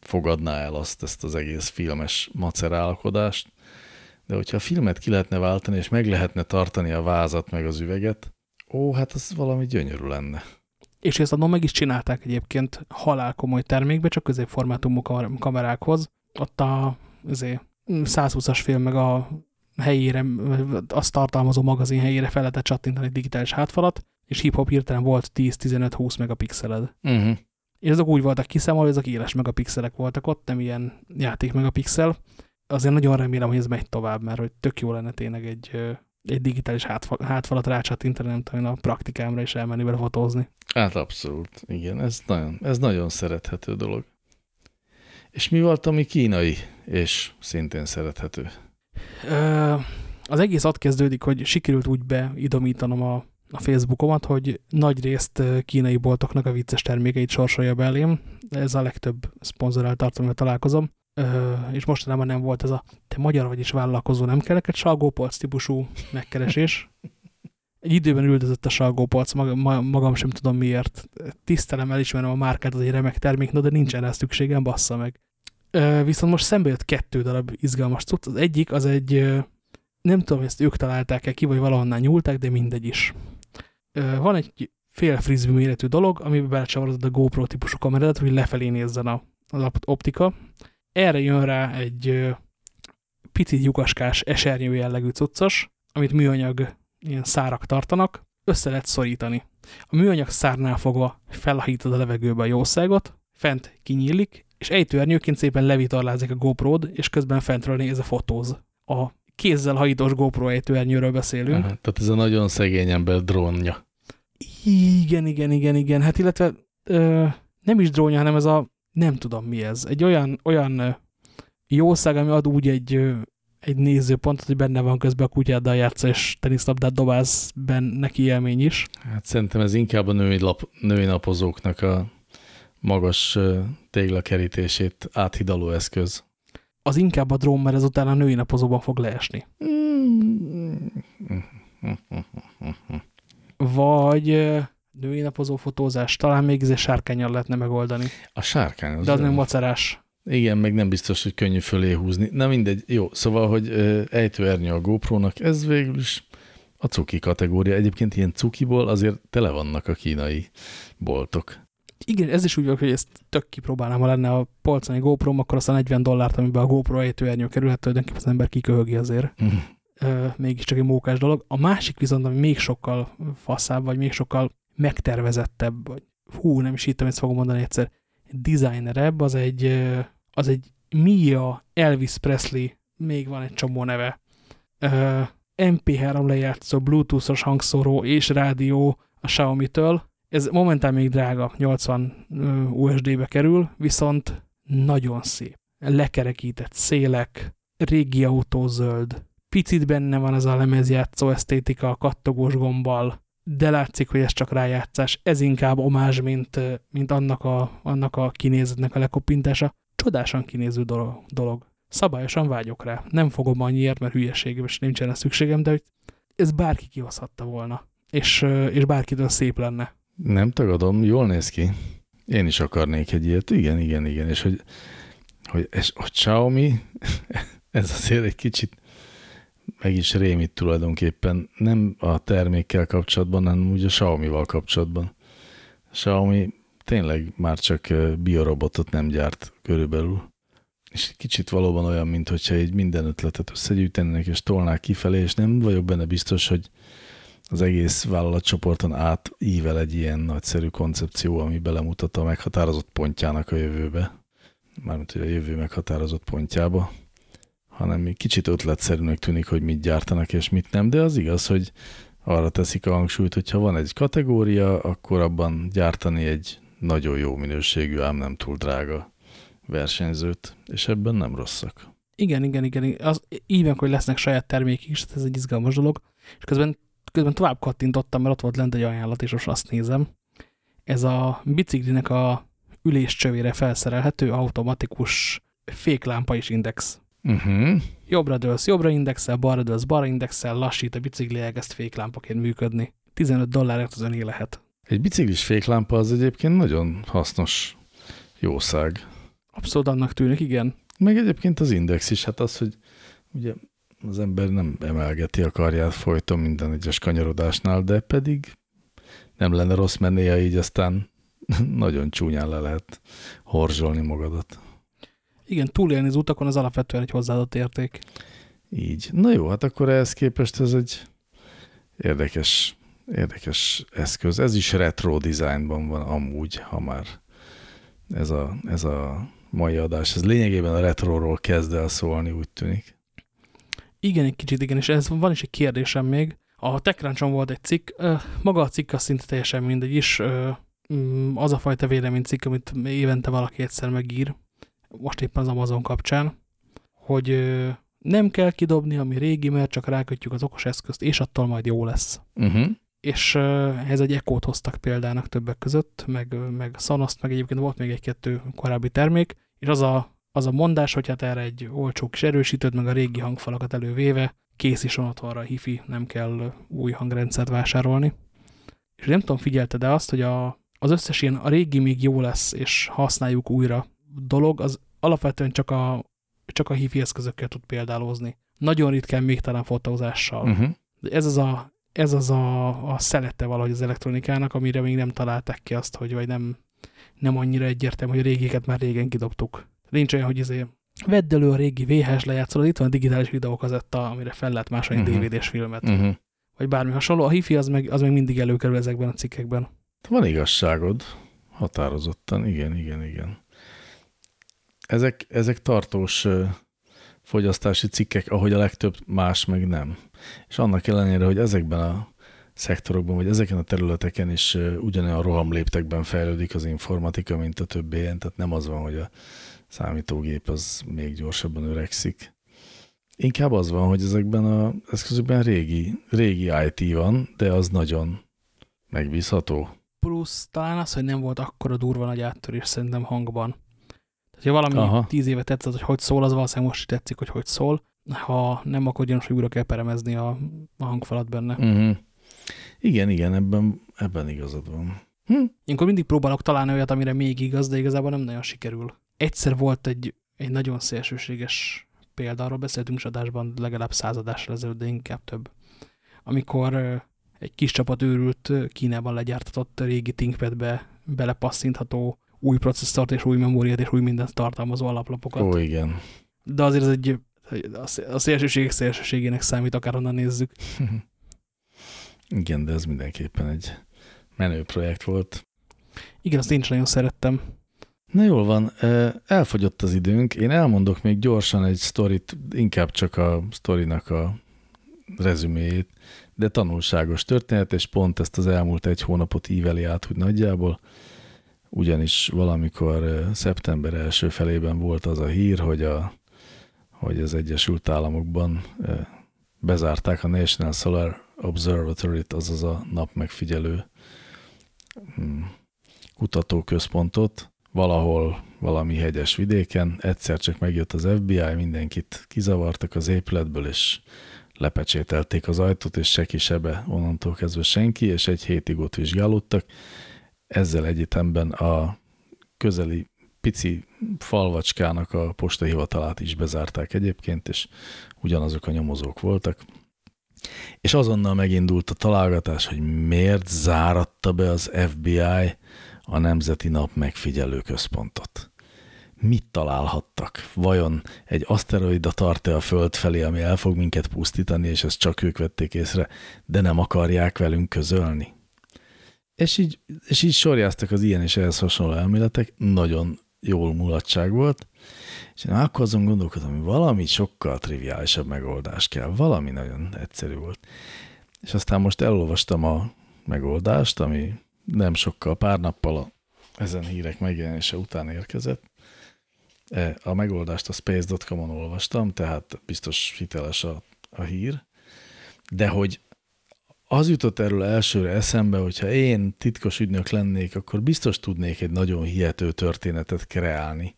fogadná el azt, ezt az egész filmes macerálkodást, de hogyha a filmet ki lehetne váltani, és meg lehetne tartani a vázat meg az üveget, ó, hát az valami gyönyörű lenne. És ezt adom meg is csinálták egyébként halálkomoly termékbe, csak középformátumú kamerákhoz. Ott a 120-as film meg a helyére, azt tartalmazó magazin helyére fel lehetett csattintani digitális hátfalat, és hip-hop hirtelen volt 10-15-20 megapixeled. Uh mhm. -huh. És azok úgy voltak kiszámolva, hogy azok éles megapixelek voltak ott, nem ilyen játék megapixel. Azért nagyon remélem, hogy ez megy tovább, mert hogy tök jó lenne tényleg egy, egy digitális hátfalat rácsattintani, nem tudom, a praktikámra is elmenni vele fotózni. Hát abszolút, igen, ez nagyon, ez nagyon szerethető dolog. És mi volt, ami kínai, és szintén szerethető? Az egész ott kezdődik, hogy sikerült úgy beidomítanom a, a Facebookomat, hogy nagy részt kínai boltoknak a vicces termékeit sorsolja belém. Ez a legtöbb szponzorált tartalommal találkozom. És mostanában nem volt ez a te magyar vagy is vállalkozó, nem kell neked salgópolc típusú megkeresés. Egy időben üldözött a salgópolc, magam sem tudom miért. Tisztelem, elismerem a márkát, az egy remek termék, no, de nincsen rá szükségem, bassza meg. Viszont most szembe jött kettő darab izgalmas cucc. Az egyik az egy, nem tudom, ezt ők találták-e ki, vagy valahonnan nyúlták, de mindegy is. Van egy fél frisbee méretű dolog, amiben belecsavarod a GoPro típusú kamerát, hogy lefelé nézzen a, az optika. Erre jön rá egy picit lyukaskás esernyő jellegű cuccos, amit műanyag ilyen szárak tartanak, össze lehet szorítani. A műanyag szárnál fogva felhajítod a levegőbe a jószágot, fent kinyílik, és ejtőernyőként szépen levitorlázik a GoPro-d, és közben fentről néz a fotóz. A kézzel hajítós GoPro ejtőernyőről beszélünk. Aha, tehát ez a nagyon szegény ember drónja. Igen, igen, igen, igen. Hát illetve ö, nem is drónja, hanem ez a, nem tudom mi ez, egy olyan, olyan jószág, ami ad úgy egy, egy nézőpontot, hogy benne van közben a kutyáddal játsz, és teniszlabdát dobálsz benne neki élmény is. Hát szerintem ez inkább a női, lap, női napozóknak a magas téglakerítését áthidaló eszköz. Az inkább a drón, mert ezután a női napozóban fog leesni. Vagy női napozó fotózás, talán még ez sárkányal lehetne megoldani. A sárkány az De az nem macerás. Igen, meg nem biztos, hogy könnyű fölé húzni. Na mindegy, jó, szóval, hogy ejtőernyő a GoPro-nak, ez végül is a cuki kategória. Egyébként ilyen cukiból azért tele vannak a kínai boltok. Igen, ez is úgy van, hogy ezt tök kipróbálnám, ha lenne a polcon egy GoPro, akkor azt a 40 dollárt, amiben a GoPro ejtőernyő kerül, hát tulajdonképpen az ember kiköhögi azért. Mm. mégiscsak egy mókás dolog. A másik viszont, ami még sokkal faszább, vagy még sokkal megtervezettebb, vagy hú, nem is hittem, ezt fogom mondani egyszer, designerebb, az egy, az egy Mia Elvis Presley, még van egy csomó neve. MP3 lejátszó, Bluetooth-os hangszóró és rádió a Xiaomi-től. Ez momentán még drága, 80 USD-be kerül, viszont nagyon szép. Lekerekített szélek, régi autózöld, picit benne van az a lemezjátszó esztétika a kattogós gombbal, de látszik, hogy ez csak rájátszás. Ez inkább omázs, mint, mint annak, a, annak a kinézetnek a lekopintása. Csodásan kinéző dolog. Szabályosan vágyok rá. Nem fogom annyiért, mert hülyeségem, és nincsen ez szükségem, de hogy ez bárki kihozhatta volna. És, és bárkitől szép lenne. Nem tagadom, jól néz ki. Én is akarnék egy ilyet. Igen, igen, igen. És hogy, hogy ez, a Xiaomi, ez azért egy kicsit meg is rémít tulajdonképpen, nem a termékkel kapcsolatban, hanem úgy a Xiaomi-val kapcsolatban. A Xiaomi tényleg már csak biorobotot nem gyárt körülbelül. És kicsit valóban olyan, mintha egy minden ötletet összegyűjtenének és tolnák kifelé, és nem vagyok benne biztos, hogy az egész vállalatcsoporton átível egy ilyen nagyszerű koncepció, ami belemutat a meghatározott pontjának a jövőbe. Mármint, hogy a jövő meghatározott pontjába hanem kicsit ötletszerűnek tűnik, hogy mit gyártanak és mit nem, de az igaz, hogy arra teszik a hangsúlyt, hogyha van egy kategória, akkor abban gyártani egy nagyon jó minőségű, ám nem túl drága versenyzőt, és ebben nem rosszak. Igen, igen, igen. Az, így van, hogy lesznek saját termékek is, ez egy izgalmas dolog. És közben, közben tovább kattintottam, mert ott volt lent egy ajánlat, és most azt nézem. Ez a biciklinek a üléscsövére felszerelhető automatikus féklámpa és index. Uh -huh. Jobbra dőlsz, jobbra indexel, balra dőlsz, balra indexel, lassít a bicikli, elkezd féklámpaként működni. 15 dollárért az öné lehet. Egy biciklis féklámpa az egyébként nagyon hasznos jószág. Abszolút annak tűnik, igen. Meg egyébként az index is, hát az, hogy ugye az ember nem emelgeti a karját folyton minden egyes kanyarodásnál, de pedig nem lenne rossz mennie, így aztán nagyon csúnyán le lehet horzsolni magadat. Igen, túlélni az utakon az alapvetően egy hozzáadott érték. Így. Na jó, hát akkor ehhez képest ez egy érdekes, érdekes eszköz. Ez is retro designban van amúgy, ha már ez a, ez a mai adás. Ez lényegében a retroról kezd el szólni, úgy tűnik. Igen, egy kicsit igen, és ez van is egy kérdésem még. A TechCrunch-on volt egy cikk, maga a cikk az szinte teljesen mindegy is, mm, az a fajta véleménycikk, amit évente valaki egyszer megír, most éppen az Amazon kapcsán, hogy nem kell kidobni, ami régi, mert csak rákötjük az okos eszközt, és attól majd jó lesz. Uh -huh. És ez egy ekót hoztak példának többek között, meg, meg Sanoszt, meg egyébként volt még egy-kettő korábbi termék, és az a, az a mondás, hogy hát erre egy olcsó kis erősítőt, meg a régi hangfalakat elővéve, kész is van otthonra a hifi, nem kell új hangrendszert vásárolni. És nem tudom, figyelted de azt, hogy a, az összes ilyen a régi még jó lesz, és használjuk újra dolog, az alapvetően csak a, csak a hifi eszközökkel tud példálózni. Nagyon ritkán még talán fotózással. Uh -huh. De ez az a, ez az a, a szelete valahogy az elektronikának, amire még nem találták ki azt, hogy vagy nem, nem annyira egyértelmű, hogy a régieket már régen kidobtuk. Nincs olyan, hogy izé, vedd elő a régi VHS lejátszolod, itt van a digitális videókazetta, amire fel lehet másolni uh -huh. DVD-s filmet. Uh -huh. Vagy bármi hasonló. A hifi az meg, az meg mindig előkerül ezekben a cikkekben. Van igazságod. Határozottan. Igen, igen, igen ezek, ezek tartós fogyasztási cikkek, ahogy a legtöbb más meg nem. És annak ellenére, hogy ezekben a szektorokban, vagy ezeken a területeken is ugyanolyan rohamléptekben fejlődik az informatika, mint a többi ilyen, tehát nem az van, hogy a számítógép az még gyorsabban öregszik. Inkább az van, hogy ezekben az eszközökben régi, régi IT van, de az nagyon megbízható. Plusz talán az, hogy nem volt akkora durva nagy áttörés szerintem hangban. Ha valami Aha. tíz éve tetszett, hogy hogy szól, az valószínűleg most is tetszik, hogy hogy szól. Ha nem, akkor gyanús, hogy újra kell peremezni a, a hangfalat benne. Uh -huh. Igen, igen, ebben, ebben igazad van. Hm? Ilyenkor mindig próbálok találni olyat, amire még igaz, de igazából nem nagyon sikerül. Egyszer volt egy, egy nagyon szélsőséges példa, arról beszéltünk is adásban legalább századással ezelőtt, de inkább több. Amikor egy kis csapat őrült Kínában legyártatott régi ThinkPad-be belepasszintható új processzort és új memóriát és új mindent tartalmazó alaplapokat. Ó, igen. De azért ez egy a szélsőségek szélsőségének számít, akárhonnan nézzük. igen, de ez mindenképpen egy menő projekt volt. Igen, azt én is nagyon szerettem. Na jól van, elfogyott az időnk. Én elmondok még gyorsan egy sztorit, inkább csak a sztorinak a rezüméjét, de tanulságos történet, és pont ezt az elmúlt egy hónapot íveli át úgy nagyjából ugyanis valamikor szeptember első felében volt az a hír, hogy, a, hogy az Egyesült Államokban bezárták a National Solar Observatory-t, azaz a napmegfigyelő hm, kutatóközpontot, valahol valami hegyes vidéken, egyszer csak megjött az FBI, mindenkit kizavartak az épületből, és lepecsételték az ajtót, és se sebe onnantól kezdve senki, és egy hétig ott vizsgálódtak, ezzel egyetemben a közeli pici falvacskának a postahivatalát is bezárták egyébként, és ugyanazok a nyomozók voltak. És azonnal megindult a találgatás, hogy miért záratta be az FBI a Nemzeti Nap megfigyelő központot. mit találhattak? Vajon egy aszteroida tart-e a Föld felé, ami el fog minket pusztítani, és ezt csak ők vették észre, de nem akarják velünk közölni? És így, és így sorjáztak az ilyen és ehhez hasonló elméletek, nagyon jól mulatság volt, és én akkor azon gondolkodom, hogy valami sokkal triviálisabb megoldás kell, valami nagyon egyszerű volt. És aztán most elolvastam a megoldást, ami nem sokkal, pár nappal a, ezen hírek megjelenése után érkezett. E, a megoldást a space.com-on olvastam, tehát biztos hiteles a, a hír, de hogy az jutott erről elsőre eszembe, hogyha én titkos ügynök lennék, akkor biztos tudnék egy nagyon hihető történetet kreálni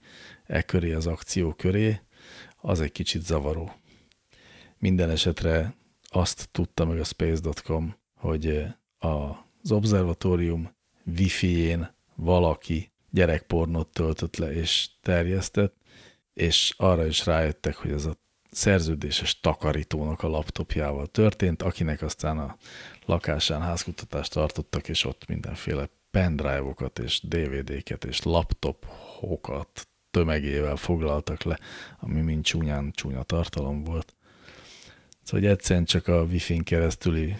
e köré az akció köré, az egy kicsit zavaró. Minden esetre azt tudta meg a space.com, hogy az observatórium wifi-én valaki gyerekpornót töltött le és terjesztett, és arra is rájöttek, hogy ez a szerződéses takarítónak a laptopjával történt, akinek aztán a lakásán házkutatást tartottak, és ott mindenféle pendrive-okat és DVD-ket és laptopokat tömegével foglaltak le, ami mind csúnyán csúnya tartalom volt. Szóval hogy egyszerűen csak a wifi-n keresztüli,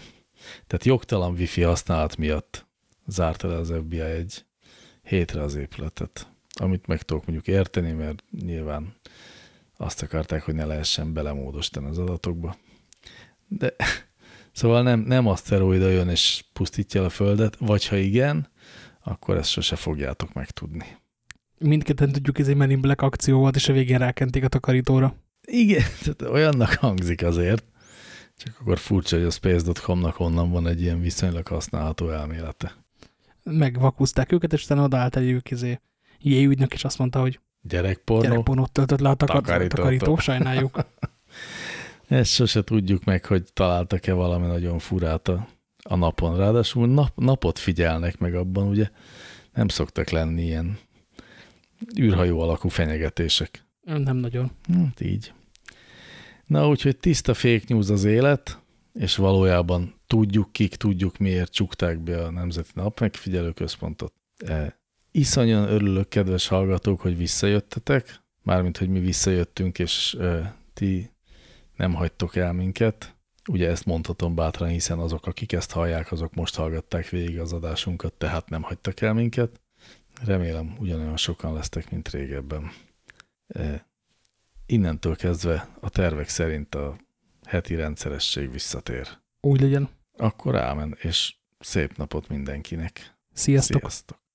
tehát jogtalan wifi használat miatt zárta le az FBI egy hétre az épületet, amit meg tudok mondjuk érteni, mert nyilván azt akarták, hogy ne lehessen belemódosítani az adatokba. De szóval nem, nem aszteroida jön és pusztítja a Földet, vagy ha igen, akkor ezt sose fogjátok megtudni. Mindketten tudjuk, ez egy Men in Black akció volt, és a végén rákenték a takarítóra. Igen, tehát olyannak hangzik azért, csak akkor furcsa, hogy a Space.com-nak onnan van egy ilyen viszonylag használható elmélete. Megvakuszták őket, és utána odaállt egy izé, ügynök, és azt mondta, hogy Gyerekpornó? Gyerekpornót töltött le a takarító, takarító sajnáljuk. Ezt sose tudjuk meg, hogy találtak-e valami nagyon furát a, a napon. Ráadásul nap, napot figyelnek meg abban, ugye nem szoktak lenni ilyen űrhajó alakú fenyegetések. Nem nagyon. Hát így. Na, úgyhogy tiszta fake news az élet, és valójában tudjuk kik, tudjuk miért csukták be a Nemzeti Nap megfigyelő központot. E, iszonyan örülök, kedves hallgatók, hogy visszajöttetek, mármint, hogy mi visszajöttünk, és e, ti nem hagytok el minket. Ugye ezt mondhatom bátran, hiszen azok, akik ezt hallják, azok most hallgatták végig az adásunkat, tehát nem hagytak el minket. Remélem ugyanolyan sokan lesztek, mint régebben. E, innentől kezdve a tervek szerint a heti rendszeresség visszatér. Úgy legyen. Akkor ámen, és szép napot mindenkinek. Sziasztok! Sziasztok!